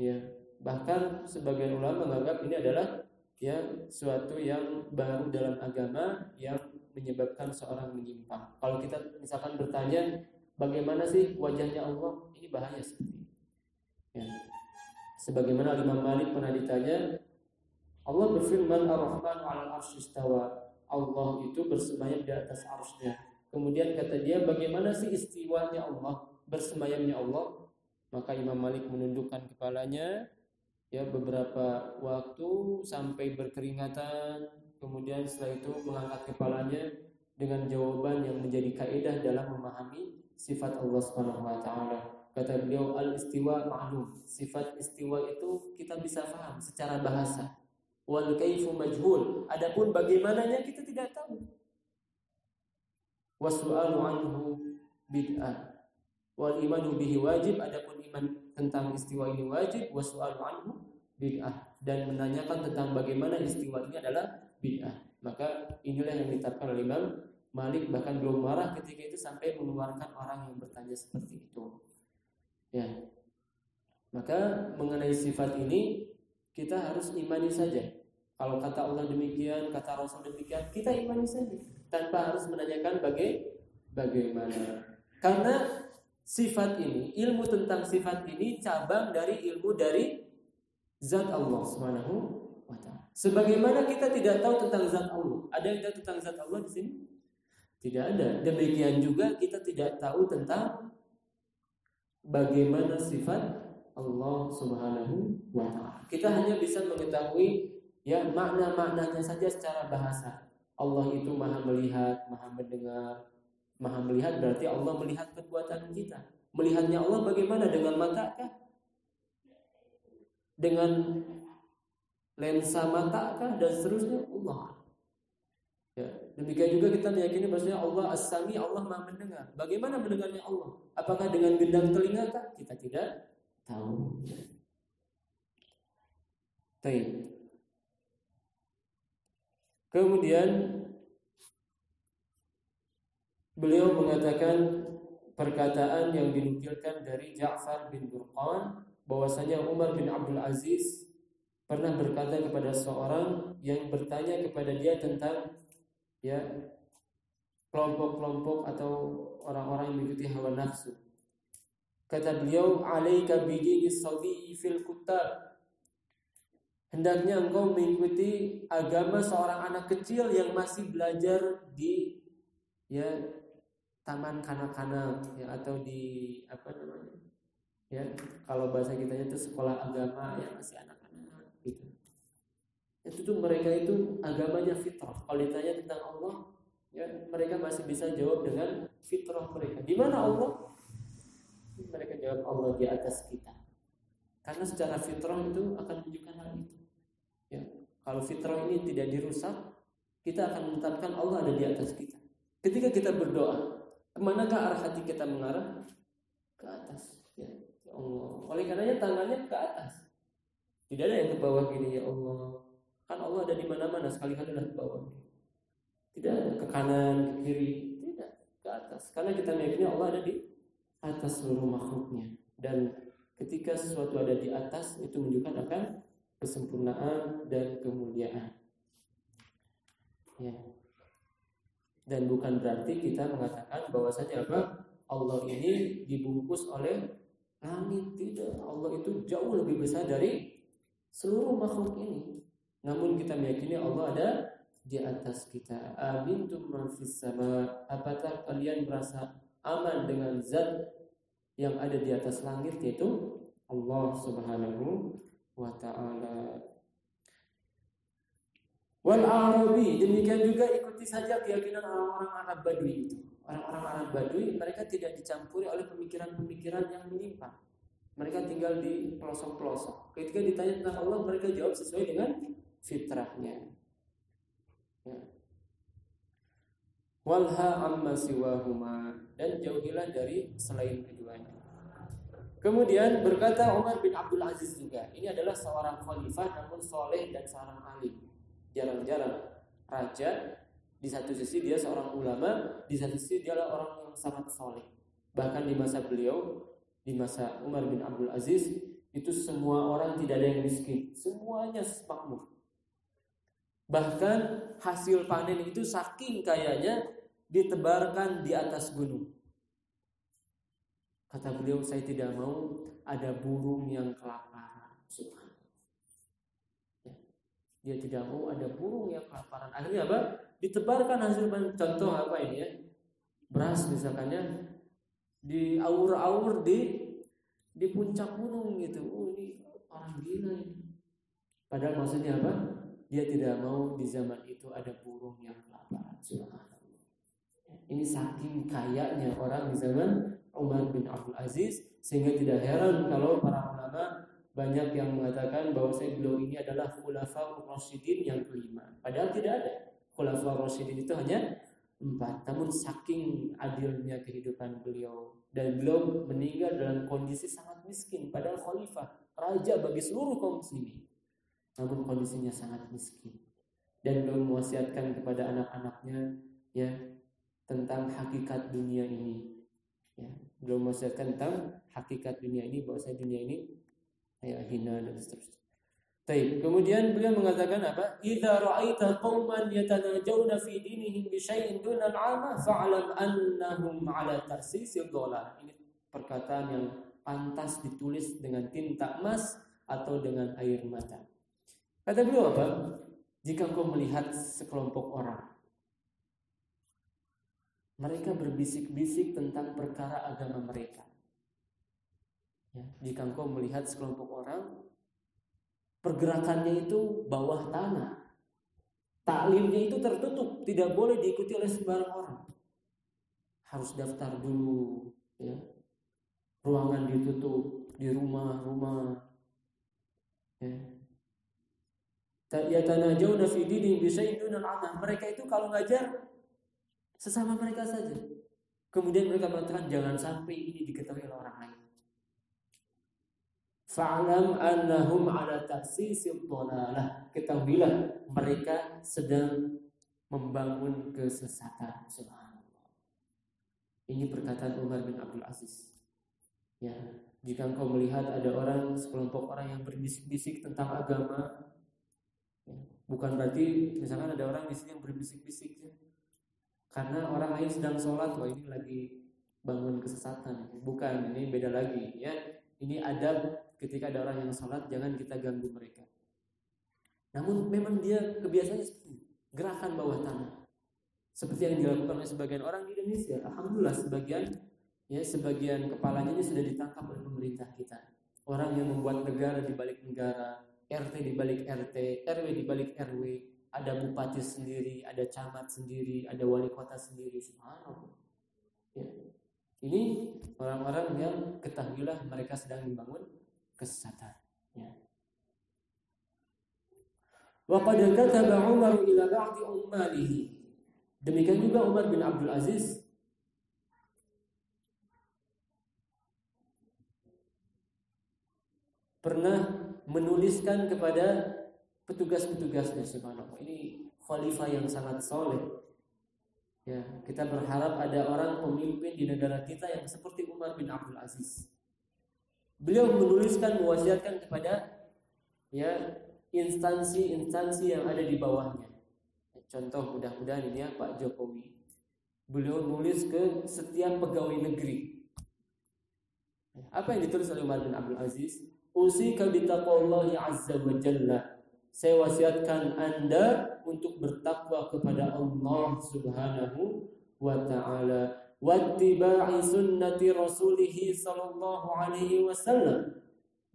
Ya Bahkan sebagian ulama menganggap ini adalah ya suatu yang baru dalam agama yang menyebabkan seorang menyimpang. Kalau kita misalkan bertanya bagaimana sih wajahnya Allah, ini bahaya seperti ya. Sebagaimana Imam Malik pernah ditanya, Allah berfirman Ar-Rahman 'alal istawa. Allah itu bersemayam di atas arsy Kemudian kata dia, bagaimana sih istiwanya Allah, bersemayamnya Allah? Maka Imam Malik menundukkan kepalanya, ya beberapa waktu sampai berkeringatan kemudian setelah itu mengangkat kepalanya dengan jawaban yang menjadi kaidah dalam memahami sifat Allah Subhanahu wa taala. Kata beliau al-istiwa ma'lum. Sifat istiwa itu kita bisa paham secara bahasa. Wal kaifu majhul. Adapun bagaimananya kita tidak tahu. Wasu'alu anhu bid'ah. Wal imanu bihi wajib. Adapun iman tentang istiwa ini wajib wasu'al anhu bid'ah dan menanyakan tentang bagaimana istiwa ini adalah bid'ah. Maka inilah yang ditetapkan oleh Imam Malik bahkan belum marah ketika itu sampai mengeluarkan orang yang bertanya seperti itu. Ya. Maka mengenai sifat ini kita harus imani saja. Kalau kata Allah demikian, kata Rasul demikian, kita imani saja tanpa harus menanyakan baga bagaimana. Karena sifat ini, ilmu tentang sifat ini cabang dari ilmu dari zat Allah Subhanahu wa taala. Sebagaimana kita tidak tahu tentang zat Allah. Ada yang tahu tentang zat Allah di sini? Tidak ada. Demikian juga kita tidak tahu tentang bagaimana sifat Allah Subhanahu wa taala. Kita hanya bisa mengetahui ya makna-maknanya saja secara bahasa. Allah itu Maha melihat, Maha mendengar, Maha melihat berarti Allah melihat perbuatan kita. Melihatnya Allah bagaimana dengan mata kah? Dengan lensa mata kah dan seterusnya Allah. Ya, demikian juga kita meyakini bahwasanya Allah As-Sami, Allah Maha mendengar. Bagaimana mendengarnya Allah? Apakah dengan gendang telinga kah? Kita tidak tahu. Baik. Kemudian Beliau mengatakan perkataan yang dinukilkan dari Ja'far bin Burqan bahwasanya Umar bin Abdul Aziz pernah berkata kepada seorang yang bertanya kepada dia tentang ya kelompok-kelompok atau orang-orang yang mengikuti hawa nafsu. Kata beliau, "Alaika bidini sabi'i fil kutab." Hendaknya engkau mengikuti agama seorang anak kecil yang masih belajar di ya taman kanak-kanak ya atau di apa namanya ya kalau bahasa kita itu sekolah agama ya masih anak-anak gitu. Itu tuh mereka itu agamanya fitrah. Kalau ditanya tentang Allah ya mereka masih bisa jawab dengan fitrah mereka. Di mana Allah? Mereka jawab Allah di atas kita. Karena secara fitrah itu akan menunjukkan hal itu. Ya kalau fitrah ini tidak dirusak kita akan menetapkan Allah ada di atas kita. Ketika kita berdoa Ke manakah arah hati kita mengarah? Ke atas. Allah. Oleh karenanya tangannya ke atas. Tidak ada yang ke bawah gini ya Allah. Kan Allah ada di mana-mana sekali-kali adalah ke bawah. Tidak ada ke kanan, ke kiri, tidak ke atas. Karena kita meyakini Allah ada di atas seluruh makhluknya. Dan ketika sesuatu ada di atas itu menunjukkan akan kesempurnaan dan kemuliaan. Ya dan bukan berarti kita mengatakan bahwasanya apa Allah ini dibungkus oleh langit tidak Allah itu jauh lebih besar dari seluruh makhluk ini. Namun kita meyakini Allah ada di atas kita. Amintum man sama. Apakah kalian merasa aman dengan zat yang ada di atas langit yaitu Allah Subhanahu wa taala. Wal Arabi demikian juga ikuti saja keyakinan orang-orang Arab Badui itu. Orang-orang Arab Badui mereka tidak dicampuri oleh pemikiran-pemikiran yang melimpah. Mereka tinggal di pelosok-pelosok. Ketika ditanya tentang Allah, mereka jawab sesuai dengan fitrahnya. Ya. Walha amma siwahuma dan jauhilah dari selain keduanya. Kemudian berkata Umar bin Abdul Aziz juga, ini adalah seorang khalifah namun soleh dan seorang alim. Jarang-jarang raja di satu sisi dia seorang ulama, di satu sisi dia adalah orang yang sangat soleh. Bahkan di masa beliau di masa Umar bin Abdul Aziz itu semua orang tidak ada yang miskin, semuanya makmur. Bahkan hasil panen itu saking kayanya ditebarkan di atas gunung. Kata beliau, saya tidak mau ada burung yang kelaparan. Ya. Dia tidak mau ada burung yang kelaparan. Akhirnya apa? Ditebarkan hasil. Contoh apa ini ya? Beras misalkannya di aur-aur di di puncak gunung gitu. Oh ini orang gila ini. Padahal maksudnya apa? Dia tidak mau di zaman itu ada burung yang kelaparan. Ini saking kayanya orang di zaman Umar bin Abdul Aziz sehingga tidak heran kalau para ulama banyak yang mengatakan bahwa saya beliau ini adalah khulafa Rasyidin yang kelima. Padahal tidak ada. Khulafa Rasyidin itu hanya empat. Namun saking adilnya kehidupan beliau dan beliau meninggal dalam kondisi sangat miskin padahal khalifah raja bagi seluruh kaum muslimin. Namun kondisinya sangat miskin dan beliau mewasiatkan kepada anak-anaknya ya tentang hakikat dunia ini. Ya, beliau mewasiatkan tentang hakikat dunia ini bahwa dunia ini ya hina dan seterusnya. Baik, kemudian beliau mengatakan apa? Idza ra'aita qauman yatanajawna fi dinihim bi syai'in duna al-'ama fa'lam annahum 'ala tarsisi dhalal. Ini perkataan yang pantas ditulis dengan tinta emas atau dengan air mata. Kata beliau apa? Jika kau melihat sekelompok orang mereka berbisik-bisik tentang perkara agama mereka. Ya, jika engkau melihat sekelompok orang pergerakannya itu bawah tanah. Taklimnya itu tertutup, tidak boleh diikuti oleh sembarang orang. Harus daftar dulu, ya. Ruangan ditutup di rumah-rumah. Ya. Yatanajawna fi dini bisyai'in Mereka itu kalau ngajar sesama mereka saja. Kemudian mereka mengatakan jangan sampai ini diketahui oleh orang lain. Fa'lam annahum ala ta'sisil dhalalah. Ketahuilah mereka sedang membangun kesesatan. Subhanallah. Ini perkataan Umar bin Abdul Aziz. Ya, jika engkau melihat ada orang sekelompok orang yang berbisik-bisik tentang agama, ya, bukan berarti misalkan ada orang di sini yang berbisik-bisik ya. Karena orang lain sedang sholat, wah ini lagi bangun kesesatan. Bukan, ini beda lagi ya. Ini adab ketika ada orang yang sholat jangan kita ganggu mereka. Namun memang dia kebiasaannya seperti gerakan bawah tanah. Seperti yang dilakukan oleh sebagian orang di Indonesia. Alhamdulillah sebagian ya sebagian kepalanya ini sudah ditangkap oleh pemerintah kita. Orang yang membuat negara di balik negara, RT di balik RT, RW di balik RW, ada bupati sendiri, ada camat sendiri, ada wali kota sendiri. Subhanallah. Ya. Ini orang-orang yang ketahuilah mereka sedang membangun kesesatan. Ya. Wa kataba Umar ila ba'di. Demikian juga Umar bin Abdul Aziz pernah menuliskan kepada petugas-petugasnya subhanallah. Ini khalifah yang sangat soleh. Ya, kita berharap ada orang pemimpin di negara kita yang seperti Umar bin Abdul Aziz. Beliau menuliskan mewasiatkan kepada ya instansi-instansi yang ada di bawahnya. Contoh mudah-mudahan ini ya Pak Jokowi. Beliau nulis ke setiap pegawai negeri. Apa yang ditulis oleh Umar bin Abdul Aziz? usika bitaqwallahi azza wa jalla. Saya wasiatkan Anda untuk bertakwa kepada Allah Subhanahu wa taala wattiba'i sunnati rasulih sallallahu alaihi wasallam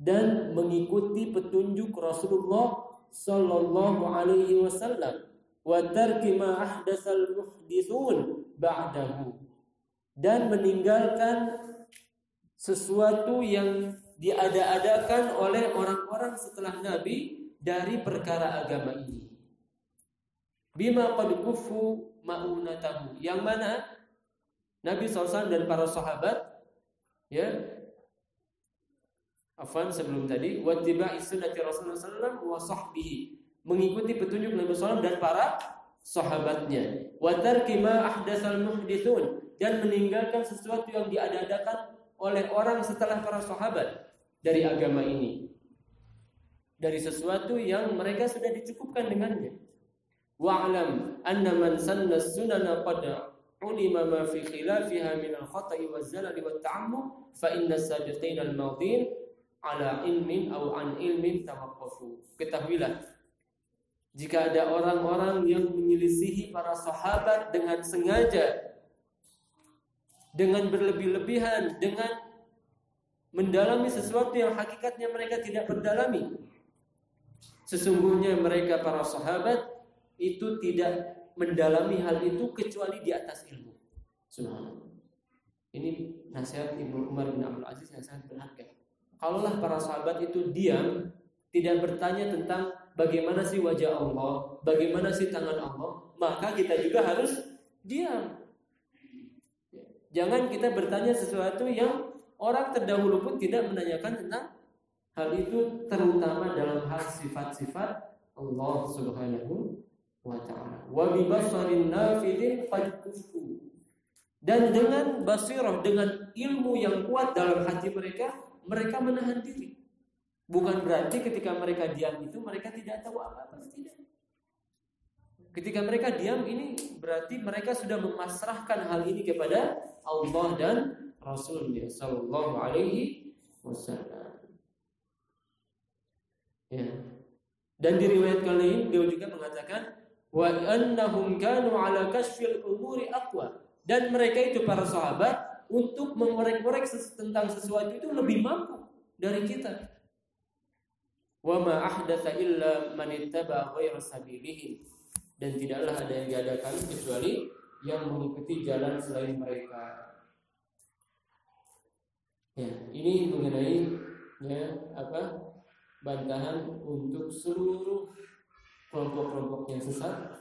dan mengikuti petunjuk Rasulullah sallallahu alaihi wasallam wa tarki ma ahdatsal muhdithun ba'dahu dan meninggalkan sesuatu yang diada-adakan oleh orang-orang setelah Nabi dari perkara agama ini. Bima qad kufu ma'unatahu. Yang mana Nabi SAW dan para sahabat ya Afan sebelum tadi wattiba'i sunnati Rasulullah SAW mengikuti petunjuk Nabi SAW dan para sahabatnya wa tarki ma ahdatsal dan meninggalkan sesuatu yang diadakan oleh orang setelah para sahabat dari agama ini. Dari sesuatu yang mereka sudah dicukupkan dengannya. Wa'lam anna man sanna sunana qad ulima ma fi khilafiha min al-khata'i wa zalali wa fa inna sabiqin al-madin ala ilmin. Ketahuilah jika ada orang-orang yang menyelisihi para sahabat dengan sengaja dengan berlebih-lebihan, dengan mendalami sesuatu yang hakikatnya mereka tidak berdalami. Sesungguhnya mereka para sahabat itu tidak mendalami hal itu kecuali di atas ilmu. Subhanallah. Ini nasihat Ibnu Umar bin Abdul Aziz yang sangat berharga. Kalaulah para sahabat itu diam, tidak bertanya tentang bagaimana sih wajah Allah, bagaimana sih tangan Allah, maka kita juga harus diam. Jangan kita bertanya sesuatu yang orang terdahulu pun tidak menanyakan tentang hal itu terutama dalam hal sifat-sifat Allah Subhanahu wa basarin nafidin qad Dan dengan basirah, dengan ilmu yang kuat dalam hati mereka, mereka menahan diri. Bukan berarti ketika mereka diam itu mereka tidak tahu apa-apa, tidak. Ketika mereka diam ini berarti mereka sudah memasrahkan hal ini kepada Allah dan Rasulnya Sallallahu Alaihi Wasallam. Ya. Dan di riwayat kali dia juga mengatakan wa annahum kanu ala kashfil umuri aqwa dan mereka itu para sahabat untuk mengorek-orek tentang sesuatu itu lebih mampu dari kita. Wa ma ahdatha illa man ittaba ghayra sabilihi dan tidaklah ada yang diadakan kecuali yang mengikuti jalan selain mereka. Ya, ini mengenai ya apa bantahan untuk seluruh kelompok-kelompok yang sesat.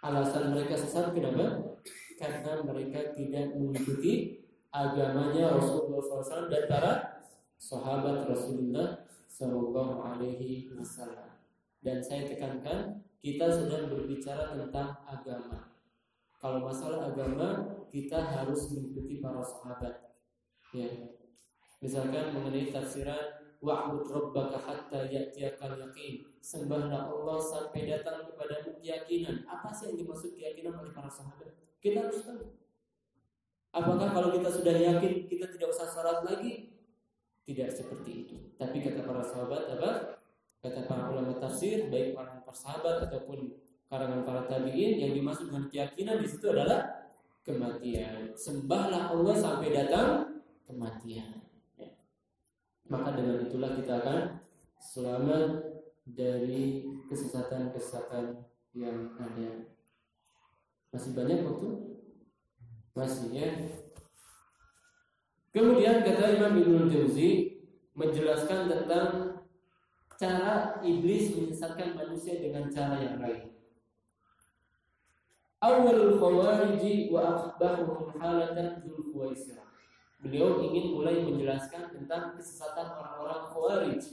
Alasan mereka sesat kenapa? Karena mereka tidak mengikuti agamanya Rasulullah SAW dan para sahabat Rasulullah Shallallahu Alaihi Wasallam. Dan saya tekankan kita sedang berbicara tentang agama. Kalau masalah agama, kita harus mengikuti para sahabat. Ya. Misalkan mengenai tafsiran wa'bud rabbaka hatta ya'tiyakal yaqin. Sembahlah Allah sampai datang kepada keyakinan. Apa sih yang dimaksud keyakinan oleh para sahabat? Kita harus tahu. Apakah kalau kita sudah yakin kita tidak usah salat lagi? Tidak seperti itu. Tapi kata para sahabat apa? kata para ulama tafsir baik para sahabat ataupun karangan para tabiin yang dimaksud dengan keyakinan di situ adalah kematian. Sembahlah Allah sampai datang kematian. Ya. Maka dengan itulah kita akan selamat dari kesesatan-kesesatan yang ada. Masih banyak waktu? Masih ya. Kemudian kata Imam Ibnu Jauzi menjelaskan tentang cara iblis menyesatkan manusia dengan cara yang lain. Awal khawariji wa akhbaruhum halatan. Beliau ingin mulai menjelaskan tentang kesesatan orang-orang khawarij.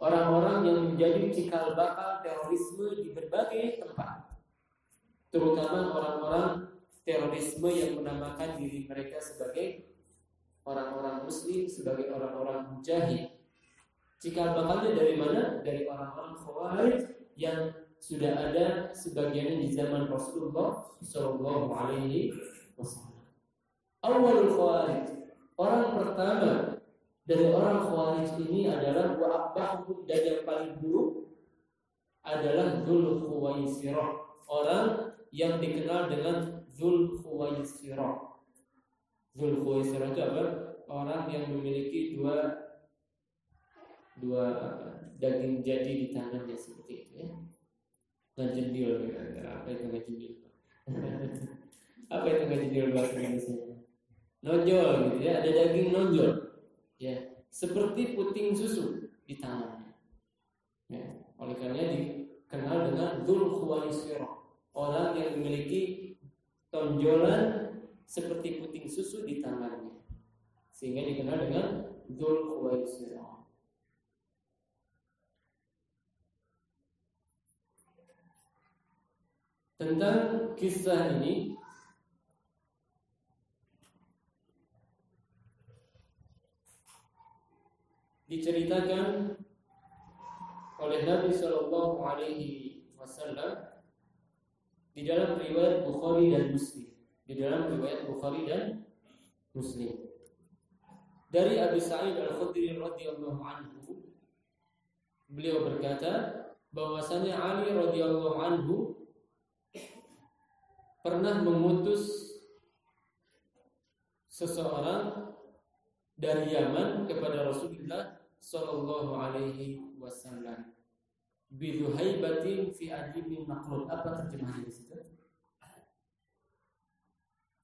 Orang-orang yang menjadi cikal bakal terorisme di berbagai tempat. Terutama orang-orang terorisme yang menamakan diri mereka sebagai orang-orang muslim, sebagai orang-orang mujahid Cikal bakalnya dari mana? Dari orang-orang Khawarij yang sudah ada sebagiannya di zaman Rasulullah Shallallahu Alaihi Wasallam. Awalul Khawarij, orang pertama dari orang khawarij ini adalah wa dan yang paling buruk adalah Dzul Khuwaisirah, orang yang dikenal dengan Dzul Khuwaisirah. Dzul Khuwaisirah itu apa? Orang yang memiliki dua dua daging jadi di tangannya seperti itu ya. Ngajendil apa itu ngajendil? apa itu ngajendil bahasa Indonesia? Nonjol gitu ya, ada daging nonjol. Ya, seperti puting susu di tangannya. Ya, oleh karena dikenal dengan Khuwaisirah, orang yang memiliki tonjolan seperti puting susu di tangannya. Sehingga dikenal dengan Khuwaisirah. Tentang kisah ini diceritakan oleh Nabi Shallallahu Alaihi Wasallam di dalam riwayat Bukhari dan Muslim. Di dalam riwayat Bukhari dan Muslim. Dari Abu Sa'id Al Khudri radhiyallahu anhu, beliau berkata bahwasanya Ali radhiyallahu anhu pernah mengutus seseorang dari Yaman kepada Rasulullah Sallallahu Alaihi Wasallam. Biduhaibatin fi ajimin maklum. Apa terjemahannya di situ?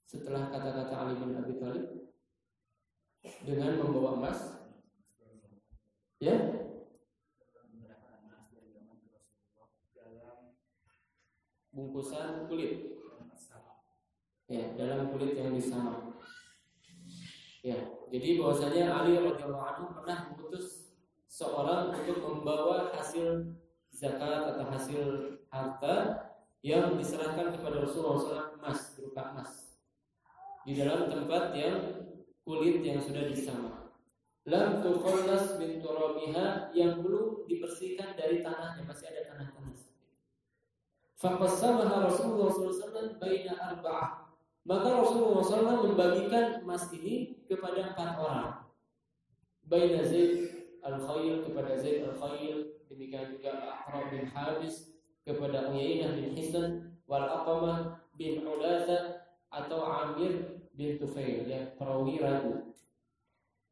Setelah kata-kata Ali bin Abi Thalib dengan membawa emas, ya, bungkusan kulit, ya, dalam kulit yang disama. Ya, jadi bahwasanya Ali radhiyallahu anhu pernah mengutus seorang untuk membawa hasil zakat atau hasil harta yang diserahkan kepada Rasulullah SAW emas berupa emas di dalam tempat yang kulit yang sudah disama. Lam tukhallas bin turabiha yang belum dibersihkan dari tanahnya masih ada tanah-tanah. Faqassamaha Rasulullah SAW baina arba'ah maka Rasulullah SAW membagikan emas ini kepada empat orang. Baina Zaid al-Khail kepada Zaid al-Khail, demikian juga Aqra bin Habis kepada Uyainah bin Hisan, wal Aqamah bin Ulatha atau Amir bin Tufail yang perawi ragu.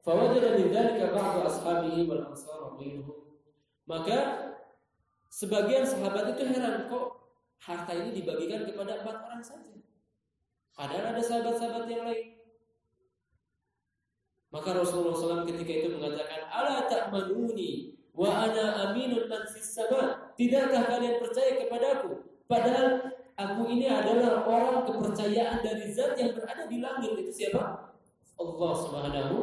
Fawajada min dzalika ba'du ashabihi wal ansar wa Maka sebagian sahabat itu heran kok harta ini dibagikan kepada empat orang saja. Padahal ada sahabat-sahabat yang lain. Maka Rasulullah SAW ketika itu mengatakan, "Ala ta'manuni wa ana aminun man sama." Tidakkah kalian percaya kepadaku? Padahal aku ini adalah orang kepercayaan dari zat yang berada di langit. Itu siapa? Allah Subhanahu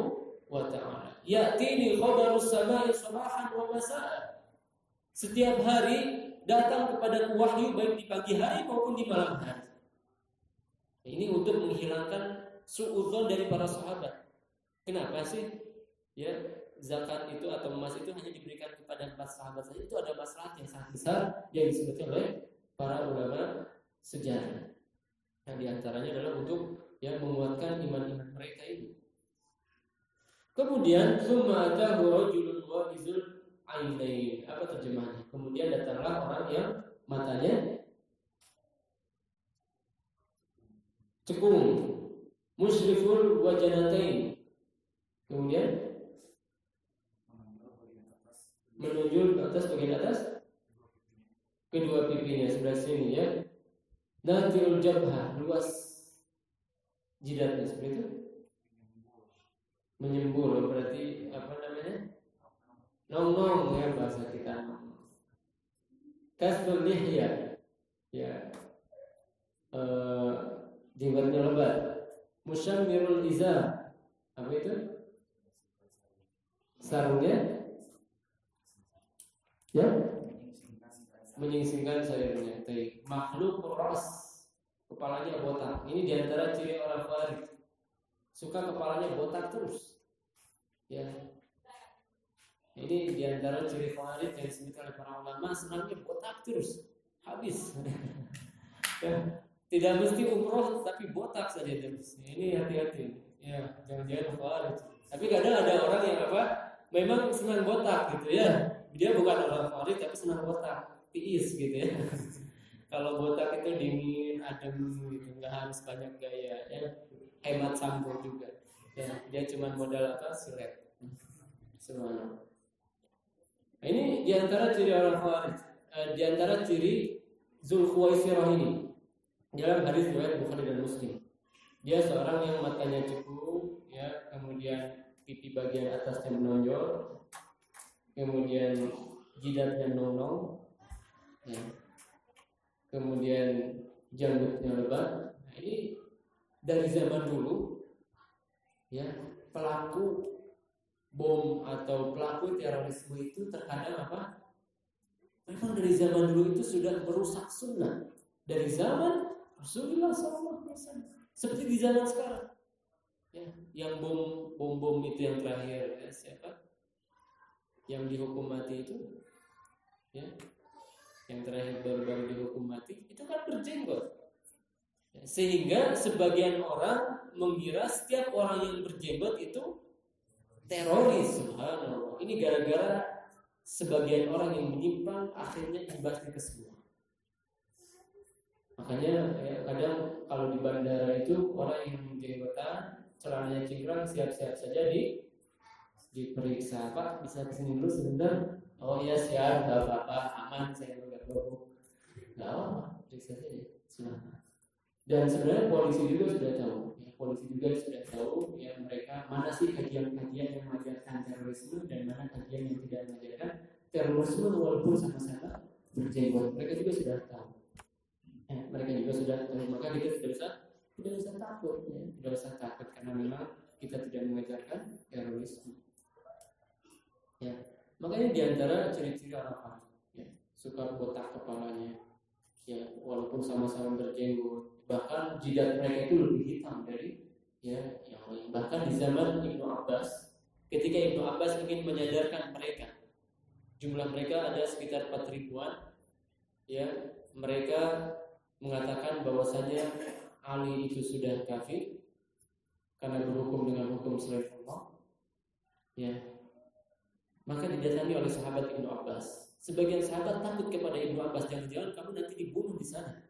wa taala. Ya'tini khabarus sama'i sabahan wa masa'a. Setiap hari datang kepada wahyu baik di pagi hari maupun di malam hari. Ini untuk menghilangkan suudzon dari para sahabat. Kenapa sih? Ya, zakat itu atau emas itu hanya diberikan kepada empat sahabat saja. Itu ada masalah yang sangat besar yang disebutkan oleh para ulama sejarah. Yang di antaranya adalah untuk yang menguatkan iman-iman mereka ini. Kemudian summa atahu rajulun wa'izul ainain. Apa terjemahannya? Kemudian datanglah orang yang matanya cekung musyriful wajanatain kemudian menunjuk ke atas bagian atas kedua pipinya sebelah sini ya natirul jabha luas jidatnya seperti itu menyembur berarti apa namanya nong nong ya bahasa kita kasbul lihya ya uh, lebat. Musyammirul izam. Apa itu? Sarungnya? Ya? Menyingsingkan sayurnya. Makhluk ras. Kepalanya botak. Ini di antara ciri orang Khawarij. Suka kepalanya botak terus. Ya. Ini di antara ciri Khawarij yang disebutkan oleh para ulama. Senangnya botak terus. Habis. ya. Tidak mesti umroh tapi botak saja terus. Ini hati-hati. Ya, jangan-jangan khawarij. Tapi kadang ada orang yang apa? Memang senang botak gitu ya. Dia bukan orang Khawarij tapi senang botak, tiis gitu ya. Kalau botak itu dingin, adem gitu, nggak harus banyak gaya ya. Hemat sampo juga. Ya, dia cuma modal apa? Silet. Semuanya. Nah, ini di antara ciri orang Khawarij. Eh, di antara ciri Zulkhuwaisirah ini dalam hadis riwayat Bukhari dan Muslim. Dia seorang yang matanya ceku, ya, kemudian pipi bagian atasnya menonjol, kemudian jidatnya nongol, ya. kemudian janggutnya lebat. Nah, ini dari zaman dulu, ya, pelaku bom atau pelaku terorisme itu terkadang apa? Memang dari zaman dulu itu sudah merusak sunnah. Dari zaman Rasulullah SAW. Seperti di zaman sekarang. Ya, yang bom bom bom itu yang terakhir ya, siapa? Yang dihukum mati itu, ya, yang terakhir baru-baru dihukum mati itu kan berjenggot. Ya, sehingga sebagian orang mengira setiap orang yang berjenggot itu teroris. Subhanallah. Ini gara-gara sebagian orang yang menyimpang akhirnya imbasnya ke semua. Makanya ya, kadang kalau di bandara itu orang yang jenggotan, celananya cingkrang siap-siap saja di diperiksa. Pak bisa ke sini dulu sebentar. Oh iya siap. Nggak apa-apa. Aman. Saya nggak bohong nggak apa periksa saja silahkan dan sebenarnya polisi juga sudah tahu. Ya, polisi juga sudah tahu ya mereka mana sih kajian-kajian yang mengajarkan terorisme dan mana kajian yang tidak mengajarkan terorisme walaupun sama-sama berjenggot. Mereka juga sudah tahu. Ya, mereka juga sudah tahu. Maka kita tidak usah tidak usah takut ya. Tidak usah takut karena memang kita tidak mengajarkan terorisme. Ya. Makanya di antara ciri-ciri orang ya suka botak kepalanya ya walaupun sama-sama berjenggot bahkan jidat mereka itu lebih hitam dari ya yang lain. Bahkan di zaman Ibnu Abbas ketika Ibnu Abbas ingin menyadarkan mereka jumlah mereka ada sekitar 4 ribuan ya mereka mengatakan bahwasanya Ali itu sudah kafir karena berhukum dengan hukum selain Allah ya. Maka didatangi oleh sahabat Ibnu Abbas. Sebagian sahabat takut kepada Ibnu Abbas jangan-jangan kamu nanti dibunuh di sana.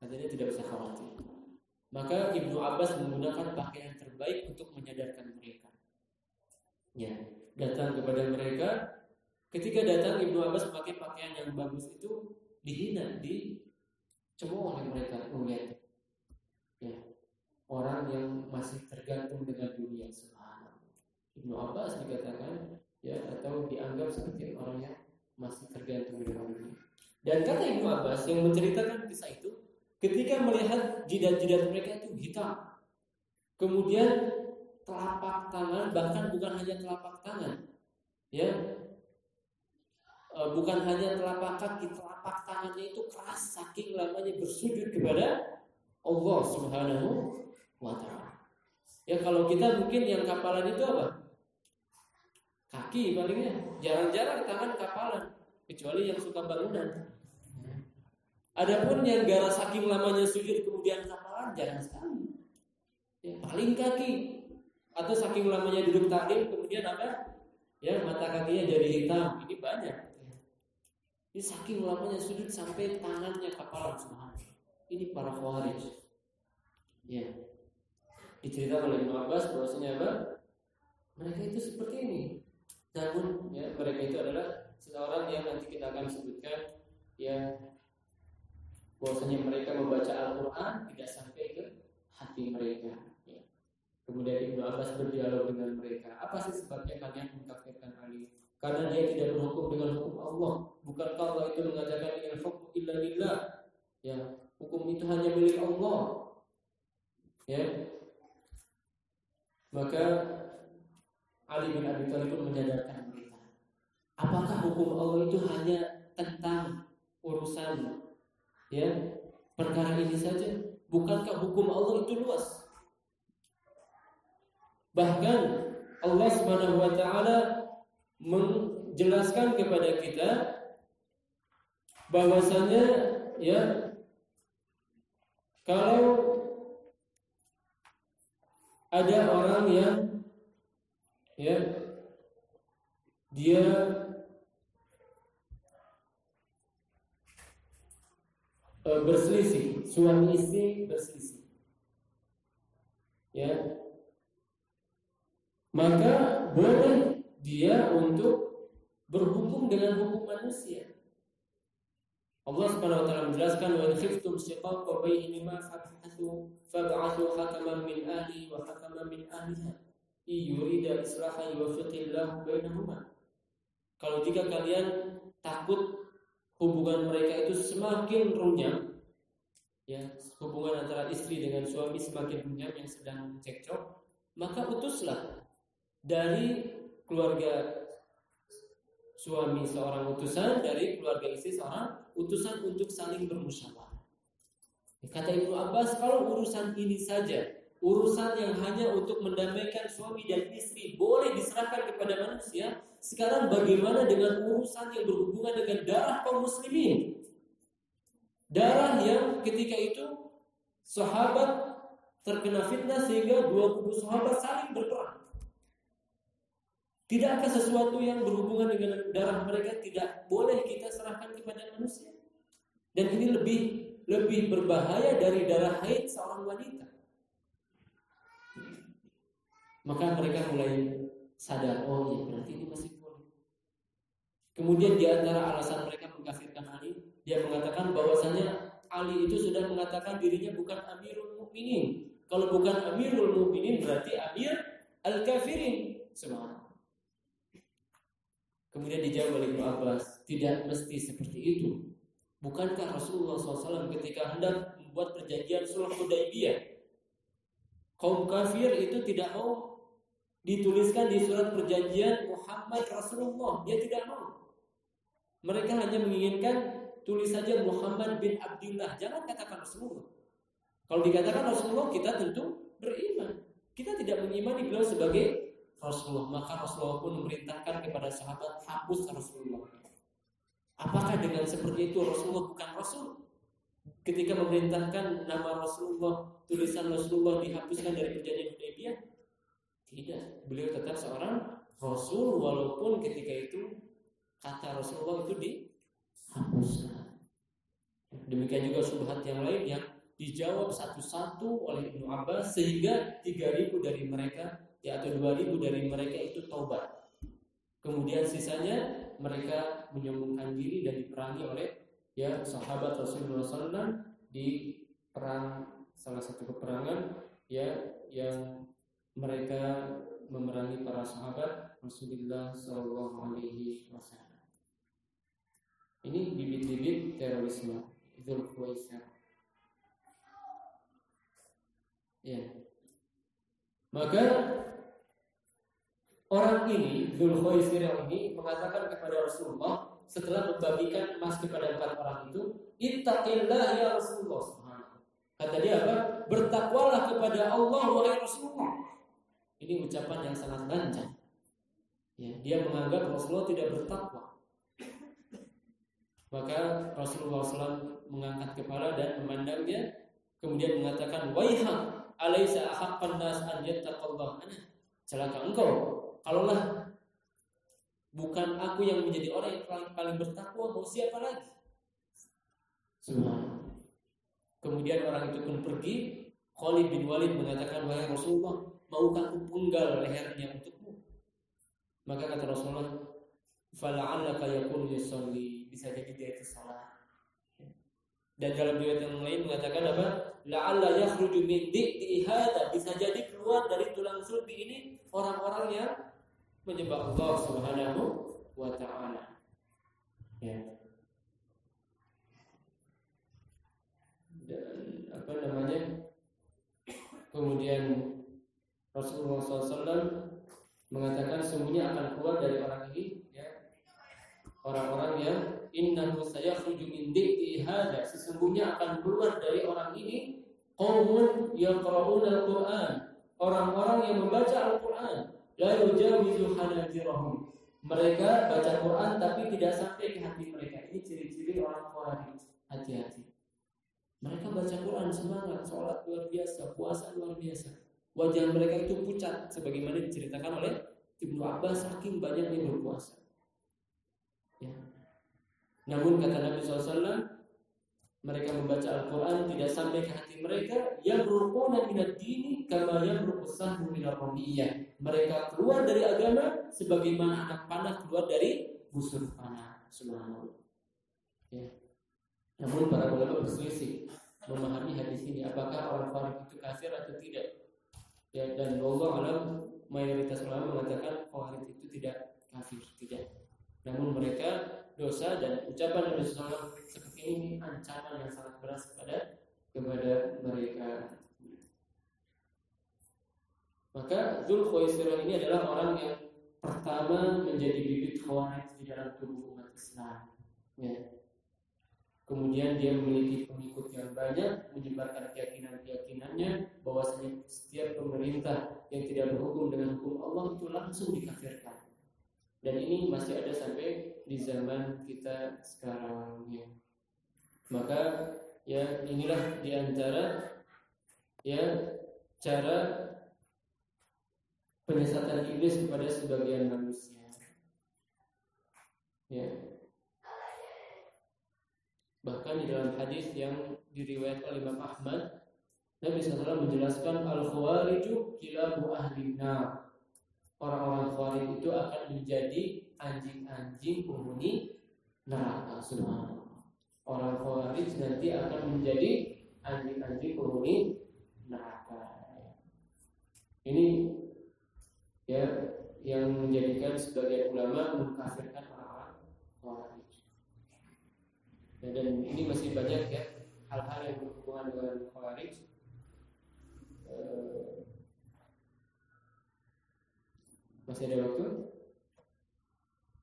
Katanya tidak usah khawatir. Maka Ibnu Abbas menggunakan pakaian terbaik untuk menyadarkan mereka. Ya datang kepada mereka. Ketika datang Ibnu Abbas memakai pakaian yang bagus itu dihina dicemooh oleh mereka ya orang yang masih tergantung dengan dunia subhanallah Ibnu Abbas dikatakan ya atau dianggap seperti orang yang masih tergantung dengan dunia. Dan kata Ibnu Abbas yang menceritakan kisah itu, ketika melihat jidat-jidat mereka itu hitam, kemudian telapak tangan bahkan bukan hanya telapak tangan, ya e, bukan hanya telapak kaki, telapak tangannya itu keras saking lamanya bersujud kepada Allah Subhanahu wa taala. Ya kalau kita mungkin yang kapalan itu apa? Kaki palingnya, jarang-jarang tangan kapalan, kecuali yang suka bangunan. Adapun yang gara saking lamanya sujud kemudian kapalan jarang sekali. Ya, paling kaki atau saking lamanya duduk taklim kemudian apa? Ya mata kakinya jadi hitam. Ini banyak. Ini saking lamanya sujud sampai tangannya kapalan semua. Ini para khawarij. Ya. Diceritakan oleh Ibnu Abbas bahwasanya apa? Mereka itu seperti ini. Namun ya, mereka itu adalah seseorang yang nanti kita akan sebutkan ya bahwasanya mereka membaca Al-Quran tidak sampai ke hati mereka. Ya. Kemudian Ibnu Abbas berdialog dengan mereka. Apa sih sebabnya kalian mengkafirkan Ali? Karena dia tidak berhukum dengan hukum Allah. Bukankah Allah itu mengatakan hukum illa lillah? Ya, hukum itu hanya milik Allah. Ya. Maka Ali bin Abi Thalib pun menyadarkan mereka. Apakah hukum Allah itu hanya tentang urusan ya perkara ini saja? Bukankah hukum Allah itu luas? Bahkan Allah Subhanahu wa taala menjelaskan kepada kita bahwasanya ya kalau ada orang yang ya dia e, berselisih, suami istri berselisih. Ya. Maka boleh dia untuk berhukum dengan hukum manusia. Allah Subhanahu wa taala menjelaskan wa khiftum shiqaqa bainihima fab'athu fab'athu hakaman min ahli wa hakaman min ahliha yurida islaha yuwaffiqillahu bainahuma. Kalau jika kalian takut hubungan mereka itu semakin runyam ya hubungan antara istri dengan suami semakin runyam yang sedang cekcok maka utuslah dari keluarga suami seorang utusan dari keluarga istri seorang utusan untuk saling bermusyawarah. Kata Ibnu Abbas, kalau urusan ini saja, urusan yang hanya untuk mendamaikan suami dan istri boleh diserahkan kepada manusia, sekarang bagaimana dengan urusan yang berhubungan dengan darah kaum muslimin? Darah yang ketika itu sahabat terkena fitnah sehingga dua kubu sahabat saling berperang. Tidakkah sesuatu yang berhubungan dengan darah mereka tidak boleh kita serahkan kepada manusia? Dan ini lebih lebih berbahaya dari darah haid seorang wanita. Maka mereka mulai sadar, oh iya berarti ini masih boleh. Kemudian di antara alasan mereka mengkafirkan Ali, dia mengatakan bahwasanya Ali itu sudah mengatakan dirinya bukan Amirul Mukminin. Kalau bukan Amirul Mukminin berarti Amir Al-Kafirin. Semangat. Kemudian dijawab oleh Ibnu Abbas, tidak mesti seperti itu. Bukankah Rasulullah SAW ketika hendak membuat perjanjian sulh Hudaybiyah, kaum kafir itu tidak mau dituliskan di surat perjanjian Muhammad Rasulullah, dia tidak mau. Mereka hanya menginginkan tulis saja Muhammad bin Abdullah, jangan katakan Rasulullah. Kalau dikatakan Rasulullah, kita tentu beriman. Kita tidak mengimani beliau sebagai Rasulullah. Maka Rasulullah pun memerintahkan kepada sahabat hapus Rasulullah. Apakah dengan seperti itu Rasulullah bukan Rasul? Ketika memerintahkan nama Rasulullah, tulisan Rasulullah dihapuskan dari perjanjian Hudaybiyah? Tidak, beliau tetap seorang Rasul walaupun ketika itu kata Rasulullah itu dihapuskan. Demikian juga subhat yang lain yang dijawab satu-satu oleh Ibnu Abbas sehingga 3000 dari mereka ya atau 2000 dari mereka itu taubat. Kemudian sisanya mereka menyombongkan diri dan diperangi oleh ya sahabat Rasulullah SAW di perang salah satu peperangan ya yang mereka memerangi para sahabat Rasulullah Shallallahu Alaihi Wasallam. Ini bibit-bibit terorisme itu Khuwaisar. Ya. Maka Orang ini, Dhul Khuwaisir ini mengatakan kepada Rasulullah setelah membagikan emas kepada empat orang itu, Ittaqillah ya Rasulullah. Kata dia apa? Bertakwalah kepada Allah wahai Rasulullah. Ini ucapan yang sangat lancang. Ya, dia menganggap Rasulullah tidak bertakwa. Maka Rasulullah SAW mengangkat kepala dan memandangnya, kemudian mengatakan, Waihak, alaisa ahaqqan nas an yattaqallah Celaka engkau, Kalaulah bukan aku yang menjadi orang yang paling, paling bertakwa, mau siapa lagi? Semua. Kemudian orang itu pun pergi. Khalid bin Walid mengatakan, wahai Rasulullah, maukah aku penggal lehernya untukmu? Maka kata Rasulullah, fala'allaka yakunu yusalli. Bisa jadi dia itu salah. Dan dalam riwayat yang lain mengatakan apa? La'alla yakhruju min hada. Bisa jadi keluar dari tulang sulbi ini orang-orang yang menyembah Allah Subhanahu wa taala. Ya. Dan apa namanya? Kemudian Rasulullah SAW mengatakan semuanya akan keluar dari orang ini orang-orang yang innahu sayakhruju min di'i sesungguhnya akan keluar dari orang ini qaumun yaqra'una al-Qur'an orang-orang yang membaca Al-Qur'an la yujawizu hanajirahum. Mereka baca Quran tapi tidak sampai ke hati mereka. Ini ciri-ciri orang Khawarij. Hati-hati. Mereka baca Quran semangat, sholat luar biasa, puasa luar biasa. Wajah mereka itu pucat sebagaimana diceritakan oleh Ibnu Abbas saking banyaknya berpuasa. Namun kata Nabi SAW, mereka membaca Al-Quran tidak sampai ke hati mereka yang rukuna minat dini kama yang rukusah minat mereka keluar dari agama sebagaimana anak panah keluar dari busur panah. Subhanallah. Ya. namun para ulama berselisih memahami hadis ini apakah orang farik itu kafir atau tidak. Ya, dan Allah alam mayoritas ulama mengatakan farik itu tidak kafir tidak. Namun mereka dosa dan ucapan Nabi SAW seperti ini ancaman yang sangat keras kepada kepada mereka. Maka Zul ini adalah orang yang pertama menjadi bibit khawarij di dalam tubuh umat Islam. Ya. Kemudian dia memiliki pengikut yang banyak, menyebarkan keyakinan-keyakinannya bahwasanya setiap pemerintah yang tidak berhukum dengan hukum Allah itu langsung dikafirkan. Dan ini masih ada sampai di zaman kita sekarang ya. Maka ya inilah di antara ya cara penyesatan iblis kepada sebagian manusia. Ya. Bahkan di dalam hadis yang diriwayatkan oleh Imam Ahmad, Nabi SAW menjelaskan al-khawariju kilabu ahli nar orang-orang khawarij itu akan menjadi anjing-anjing penghuni neraka subhanallah. Orang khawarij nanti akan menjadi anjing-anjing penghuni neraka. Ini ya yang menjadikan sebagai ulama mengkafirkan orang-orang khawarij. Ya, dan ini masih banyak ya hal-hal yang berhubungan dengan khawarij. Eh, Masih ada waktu?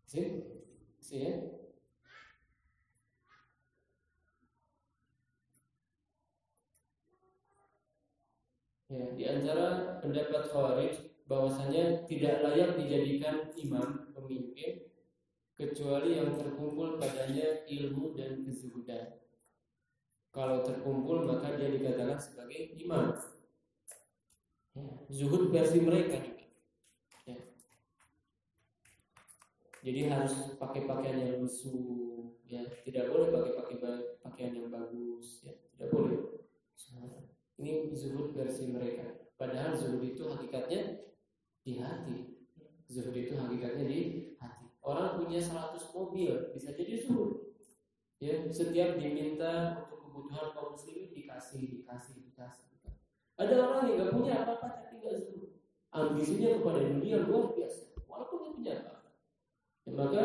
Masih? Masih ya? Ya, di antara pendapat Khawarij bahwasanya tidak layak dijadikan imam pemimpin kecuali yang terkumpul padanya ilmu dan kezuhudan. Kalau terkumpul maka dia dikatakan sebagai imam. Ya, zuhud versi mereka Jadi harus pakai pakaian yang lusuh, ya tidak boleh pakai pakai pakaian yang bagus, ya tidak boleh. Ini zuhud versi mereka. Padahal zuhud itu hakikatnya di hati. Zuhud itu hakikatnya di hati. Orang punya 100 mobil bisa jadi zuhud. Ya, setiap diminta untuk kebutuhan kaum muslimin dikasih, dikasih, dikasih. Ada orang yang nggak punya apa-apa tapi nggak zuhud. Ambisinya kepada dunia luar biasa. Walaupun dia punya apa Ya, maka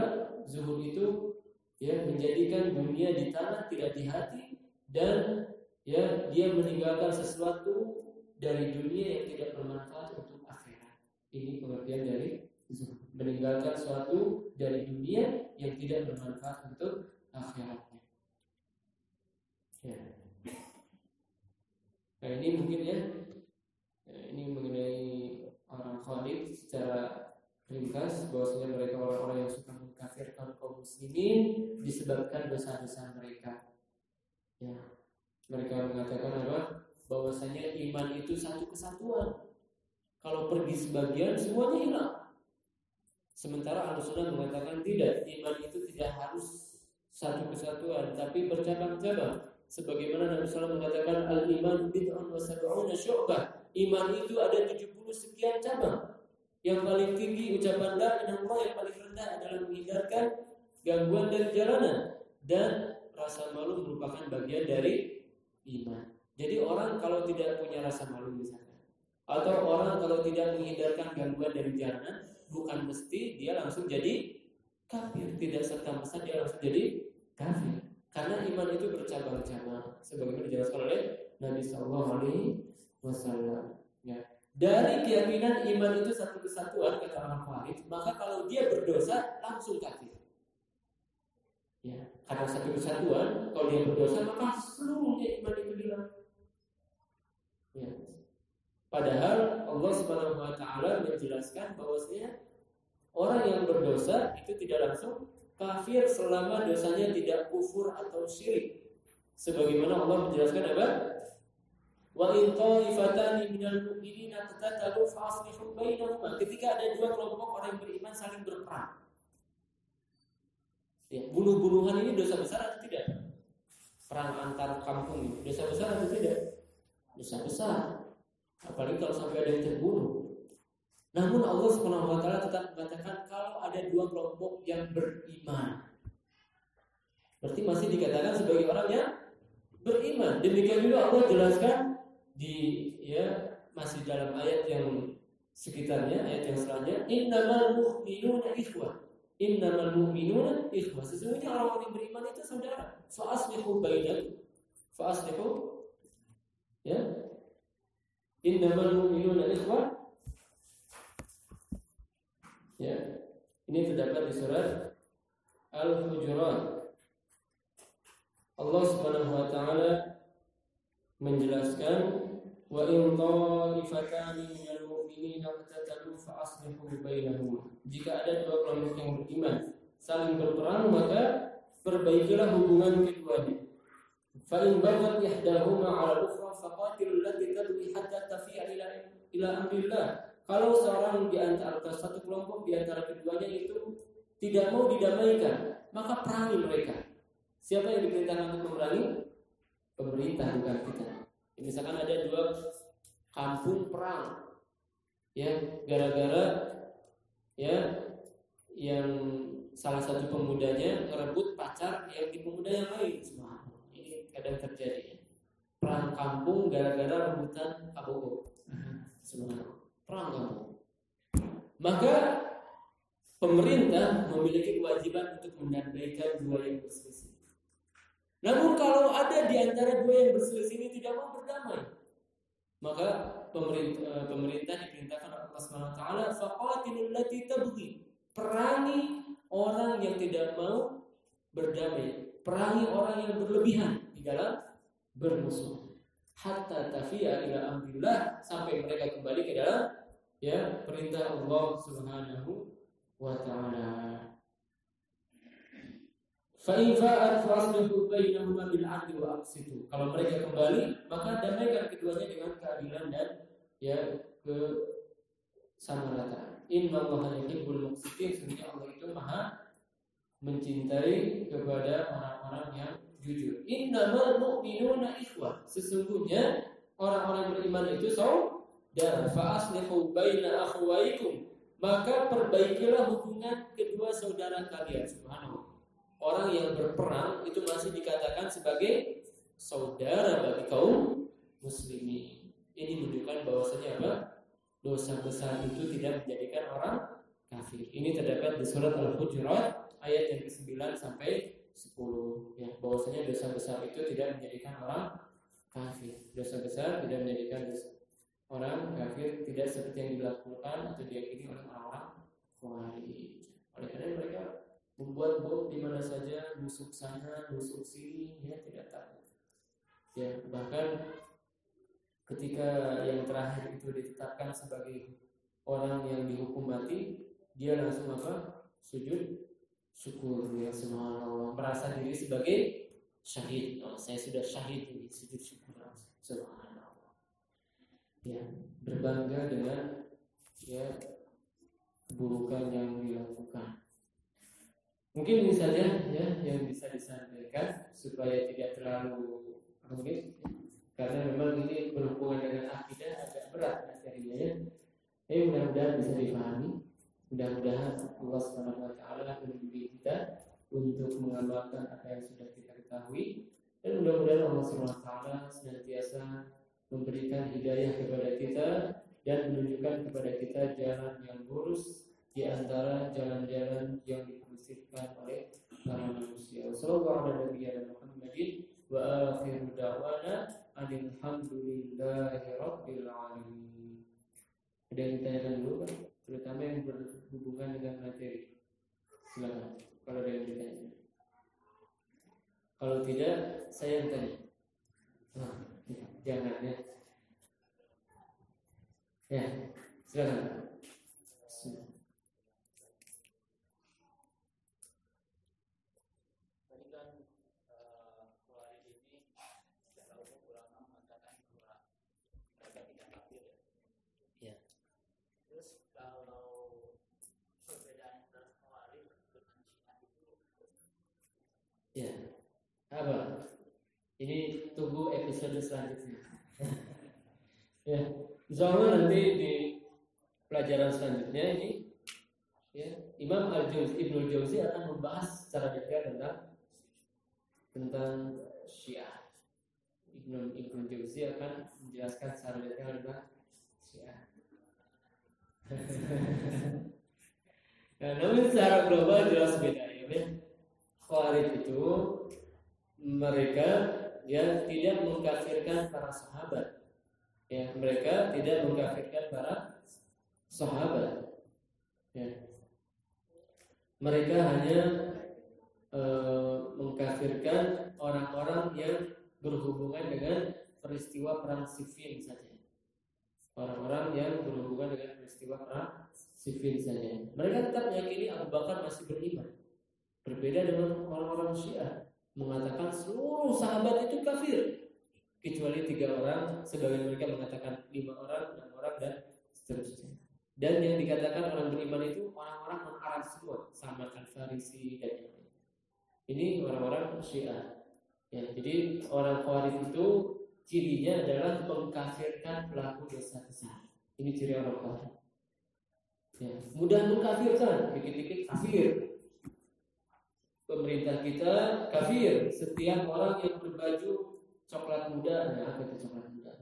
zuhud itu ya menjadikan dunia di tanah tidak di hati dan ya dia meninggalkan sesuatu dari dunia yang tidak bermanfaat untuk akhirat. Ini pengertian dari zuhud. Meninggalkan sesuatu dari dunia yang tidak bermanfaat untuk akhiratnya. Ya. Nah ini mungkin ya, ya ini mengenai orang khalid secara ringkas bahwasanya mereka orang-orang yang suka mengkafirkan kaum muslimin disebabkan dosa-dosa mereka. Ya, mereka mengatakan apa? Bahwasanya iman itu satu kesatuan. Kalau pergi sebagian semuanya hilang. Sementara Al-Sunnah mengatakan tidak, iman itu tidak harus satu kesatuan, tapi bercabang-cabang. Sebagaimana Nabi SAW mengatakan al-iman bid'un wa sab'una syu'bah. Iman itu ada 70 sekian cabang. Yang paling tinggi ucapan la ilaha yang paling rendah adalah menghindarkan gangguan dari jalanan dan rasa malu merupakan bagian dari iman. Jadi orang kalau tidak punya rasa malu misalnya atau orang kalau tidak menghindarkan gangguan dari jalanan bukan mesti dia langsung jadi kafir, tidak serta merta dia langsung jadi kafir. Karena iman itu bercabang-cabang sebagaimana dijelaskan oleh Nabi Sallallahu Alaihi Wasallam. Dari keyakinan iman itu satu kesatuan kata orang Khawarij, maka kalau dia berdosa langsung kafir. Ya, karena satu kesatuan, kalau dia berdosa maka seluruhnya iman itu hilang. Ya. Padahal Allah Subhanahu wa taala menjelaskan bahwasanya orang yang berdosa itu tidak langsung kafir selama dosanya tidak kufur atau syirik. Sebagaimana Allah menjelaskan apa? Wa in minal mu'minina qatatalu fa aslihu bainahuma. Ketika ada dua kelompok orang beriman saling berperang. Ya, bunuh-bunuhan ini dosa besar atau tidak? Perang antar kampung ini dosa besar atau tidak? Dosa besar. Apalagi kalau sampai ada yang terbunuh. Namun Allah Subhanahu wa taala tetap mengatakan kalau ada dua kelompok yang beriman. Berarti masih dikatakan sebagai orang yang beriman. Demikian juga Allah jelaskan di ya masih dalam ayat yang sekitarnya, ayat yang selanjutnya, innamal mu'minuna ikhwah. Innamal mu'minuna ikhwah. Sesungguhnya orang-orang yang beriman itu saudara. Fa aslihu bainakum. Fa aslihu ya. Innamal mu'minuna ikhwah. Ya. Ini terdapat di surat Al-Hujurat. Allah Subhanahu wa taala menjelaskan ta'ifatani minal mu'minina qatatalu fa aslihu bainahuma jika ada dua kelompok yang beriman saling berperang maka perbaikilah hubungan keduanya. 'ala al-ukhra faqatilul lati tabghi hatta tafi'a ila ila amrillah. Kalau seorang di antara satu kelompok di antara keduanya itu tidak mau didamaikan, maka perangi mereka. Siapa yang diperintahkan untuk memerangi? Pemerintah bukan kita. Misalkan ada dua kampung perang, ya gara-gara ya yang salah satu pemudanya merebut pacar yang di pemuda yang lain. Semua ini kadang terjadi. Perang kampung gara-gara rebutan kaboko semua perang kampung. Maka pemerintah memiliki kewajiban untuk mendamaikan dua yang berselisih namun kalau ada di antara dua yang berselisih ini tidak mau berdamai maka pemerintah, eh, pemerintah diperintahkan Allah Subhanahu wa taala faqatilul lati tabghi. Perangi orang yang tidak mau berdamai. Perangi orang yang berlebihan di dalam bermusuh. Hatta tafiya ila amrillah sampai mereka kembali ke dalam ya perintah Allah Subhanahu wa taala Fa'in fa'at faslihu bainahuma bil. Kalau mereka kembali, maka damaikan keduanya dengan keadilan dan ya ke sama rata. Inna Allah yuhibbul muqsitin. Sesungguhnya Allah itu maha mencintai kepada orang-orang yang jujur. Innamal mu'minuna ikhwah. Sesungguhnya orang-orang beriman itu saudara. Fa aslihu baina akhwaikum. Maka perbaikilah hubungan kedua saudara kalian. Subhanallah orang yang berperang itu masih dikatakan sebagai saudara bagi kaum muslimin. Ini menunjukkan bahwasanya apa? Dosa besar itu tidak menjadikan orang kafir. Ini terdapat di surat Al-Hujurat ayat yang ke-9 sampai 10 ya bahwasanya dosa besar itu tidak menjadikan orang kafir. Dosa besar tidak menjadikan orang kafir tidak seperti yang dilakukan atau diyakini oleh orang-orang Khawarij. Oleh karena mereka membuat bom di mana saja, busuk sana, busuk sini, ya tidak takut. Ya bahkan ketika yang terakhir itu ditetapkan sebagai orang yang dihukum mati, dia langsung apa? Sujud syukur ya subhanallah merasa diri sebagai syahid. Oh, saya sudah syahid ini sujud syukur subhanallah. Ya berbangga dengan ya keburukan yang dilakukan. Mungkin ini saja ya yang bisa disampaikan supaya tidak terlalu rumit karena memang ini berhubungan dengan akidah agak berat materinya ya. Tapi mudah-mudahan bisa dipahami. Mudah-mudahan Allah Subhanahu wa taala membimbing kita untuk mengamalkan apa yang sudah kita ketahui dan mudah-mudahan Allah Subhanahu wa taala senantiasa memberikan hidayah kepada kita dan menunjukkan kepada kita jalan yang lurus di antara jalan-jalan yang dipersihkan oleh para manusia. Sallallahu alaihi Muhammadin wa akhiru da'wana alhamdulillahi rabbil alamin. Ada yang ditanyakan dulu kan? Terutama yang berhubungan dengan materi. Silakan. Kalau ada yang ditanya. Kalau tidak, saya yang tanya. Nah, jangan ya. Ya, silakan. Ini tunggu episode selanjutnya. ya, insya nanti di pelajaran selanjutnya ini ya, Imam Al Jauzi Ibnu Jauzi akan membahas secara detail tentang tentang Syiah. Ibnu Ibnu Jauzi akan menjelaskan secara detail tentang Syiah. nah, namun secara global jelas beda ya. Khawarij itu mereka ya tidak mengkafirkan para sahabat. Ya, mereka tidak mengkafirkan para sahabat. Ya. Mereka hanya e, mengkafirkan orang-orang yang berhubungan dengan peristiwa perang Siffin saja. Orang-orang yang berhubungan dengan peristiwa perang Siffin saja. Mereka tetap meyakini Abu Bakar masih beriman. Berbeda dengan orang-orang Syiah mengatakan seluruh sahabat itu kafir. Kecuali tiga orang sebagian mereka mengatakan lima orang enam orang dan seterusnya. Dan yang dikatakan orang beriman itu orang-orang non Arab semua sama al Farisi dan yang lain. Ini orang-orang Syiah. Ya jadi orang Khawarij itu cirinya adalah mengkafirkan pelaku dosa besar. Ini ciri orang Khawarij. Ya, mudah mengkafirkan dikit-dikit kafir pemerintah kita kafir. Setiap orang yang berbaju coklat muda, nah apa itu coklat muda?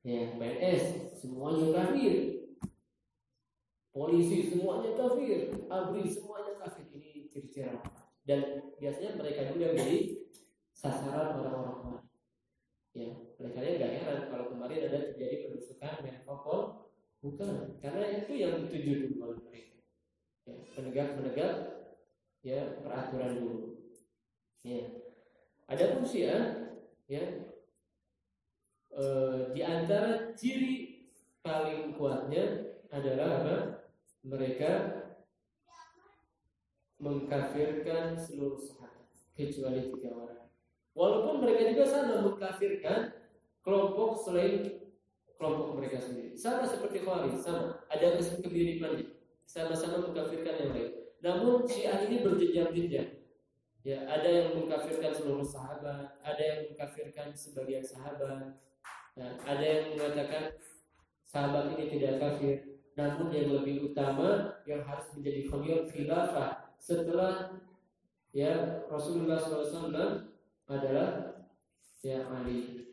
Ya, PNS semuanya kafir. Polisi semuanya kafir, abri semuanya kafir. Ini ciri-ciri Dan biasanya mereka juga menjadi sasaran orang-orang lain. Ya, mereka nggak heran kalau kemarin ada terjadi penusukan Menkopol, bukan karena itu yang dituju dulu oleh mereka. Ya, penegak-penegak ya peraturan dulu. Ya. Ada pun Syiah ya e, di antara ciri paling kuatnya adalah apa? Mereka mengkafirkan seluruh sahabat kecuali tiga orang. Walaupun mereka juga sama mengkafirkan kelompok selain kelompok mereka sendiri. Sama seperti Khawarij, sama. Ada kemiripannya. Sama-sama mengkafirkan yang lain. Namun Syiah ini berjenjang-jenjang. Ya, ada yang mengkafirkan seluruh sahabat, ada yang mengkafirkan sebagian sahabat, ya, ada yang mengatakan sahabat ini tidak kafir. Namun yang lebih utama yang harus menjadi khilafah setelah ya Rasulullah SAW adalah ya Ali.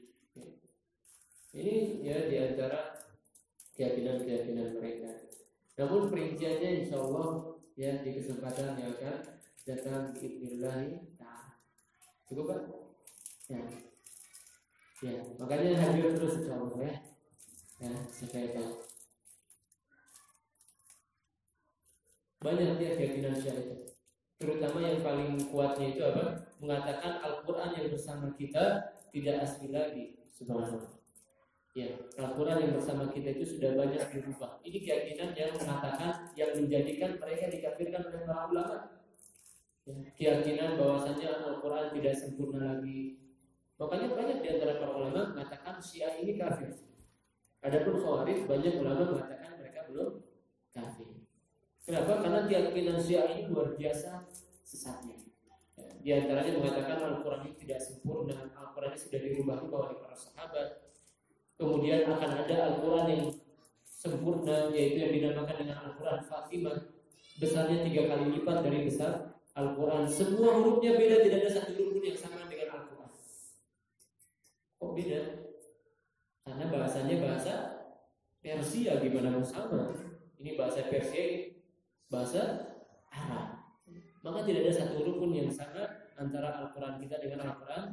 Ini ya di antara keyakinan-keyakinan mereka. Namun perinciannya insya Allah ya di kesempatan yang akan datang biidznillah taala. Cukup Pak? Ya. Ya, makanya hadir terus insyaallah ya. Ya, supaya tahu. Banyak dia keyakinan syariat. Terutama yang paling kuatnya itu apa? Mengatakan Al-Qur'an yang bersama kita tidak asli lagi. Subhanallah. Ya, Al-Quran yang bersama kita itu sudah banyak dirubah. Ini keyakinan yang mengatakan yang menjadikan mereka dikafirkan oleh para ulama. Ya, keyakinan bahwasanya Al-Quran tidak sempurna lagi. Makanya banyak di antara para ulama mengatakan Syiah ini kafir. Adapun Khawarij banyak ulama mengatakan mereka belum kafir. Kenapa? Karena keyakinan Syiah ini luar biasa sesatnya. Ya, di antaranya mengatakan Al-Quran ini tidak sempurna, Al-Quran ini sudah dirubah oleh para sahabat, Kemudian akan ada Al-Quran yang sempurna yaitu yang dinamakan dengan Al-Quran Fatimah. Besarnya tiga kali lipat dari besar Al-Quran. Semua hurufnya beda tidak ada satu huruf pun yang sama dengan Al-Quran. Kok beda? Karena bahasanya bahasa Persia gimana mau sama. Ini bahasa Persia bahasa Arab. Maka tidak ada satu huruf pun yang sama antara Al-Quran kita dengan Al-Quran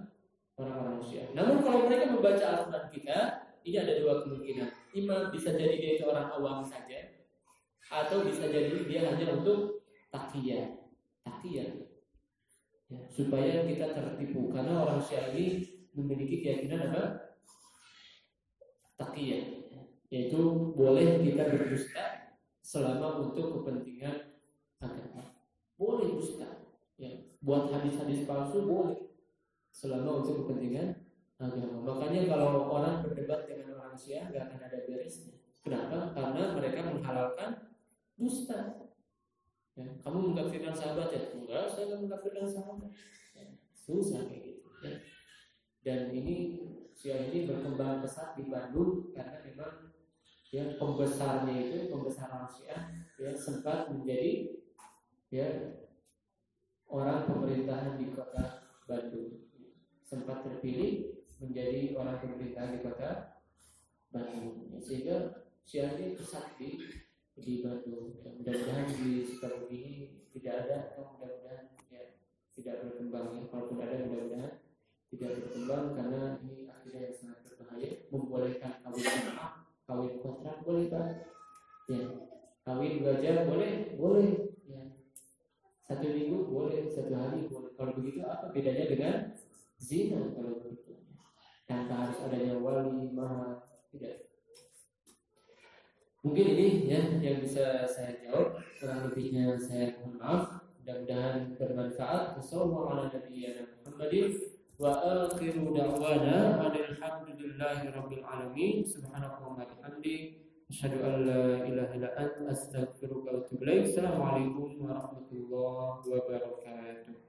orang-orang Syiah. Namun kalau mereka membaca Al-Quran kita, ini ada dua kemungkinan. Imam bisa jadi dia itu orang awam saja, atau bisa jadi dia hanya untuk takiyah. Takiyah. Ya, supaya kita tertipu karena orang Syiah ini memiliki keyakinan apa? Takiyah. Yaitu boleh kita berdusta selama untuk kepentingan agama. Boleh dusta. Ya, buat hadis-hadis palsu boleh selama untuk kepentingan agama. Makanya kalau orang berdebat dengan orang Syiah nggak akan ada beresnya. Kenapa? Karena mereka menghalalkan dusta. Ya, kamu mengkafirkan sahabat ya? Enggak, saya nggak mengkafirkan sahabat. Ya, susah kayak gitu. Ya. dan ini Syiah ini berkembang pesat di Bandung karena memang ya pembesarnya itu pembesaran Syiah ya sempat menjadi ya orang pemerintahan di kota Bandung sempat terpilih menjadi orang pemerintahan di kota Bandung. Sehingga Syiah ini pesat di di Bandung. Ya, mudah-mudahan di Sukabumi ini tidak ada atau mudah-mudahan ya tidak berkembang ya. Kalaupun ada mudah-mudahan tidak berkembang karena ini akidah yang sangat berbahaya. Membolehkan kawin jamaah kawin kontrak boleh kan ya kawin belajar boleh boleh. Ya satu minggu boleh satu hari boleh. Kalau begitu apa bedanya dengan zina kalau begitu tanpa harus adanya wali mahar tidak Mungkin ini ya yang bisa saya jawab. Kurang lebihnya saya mohon maaf. Mudah-mudahan bermanfaat. Wassalamualaikum wa akhiru da'wana alhamdulillahi alamin subhanallahi wa bihamdi asyhadu an la ilaha illa anta astaghfiruka wa atubu ilaik assalamualaikum warahmatullahi wabarakatuh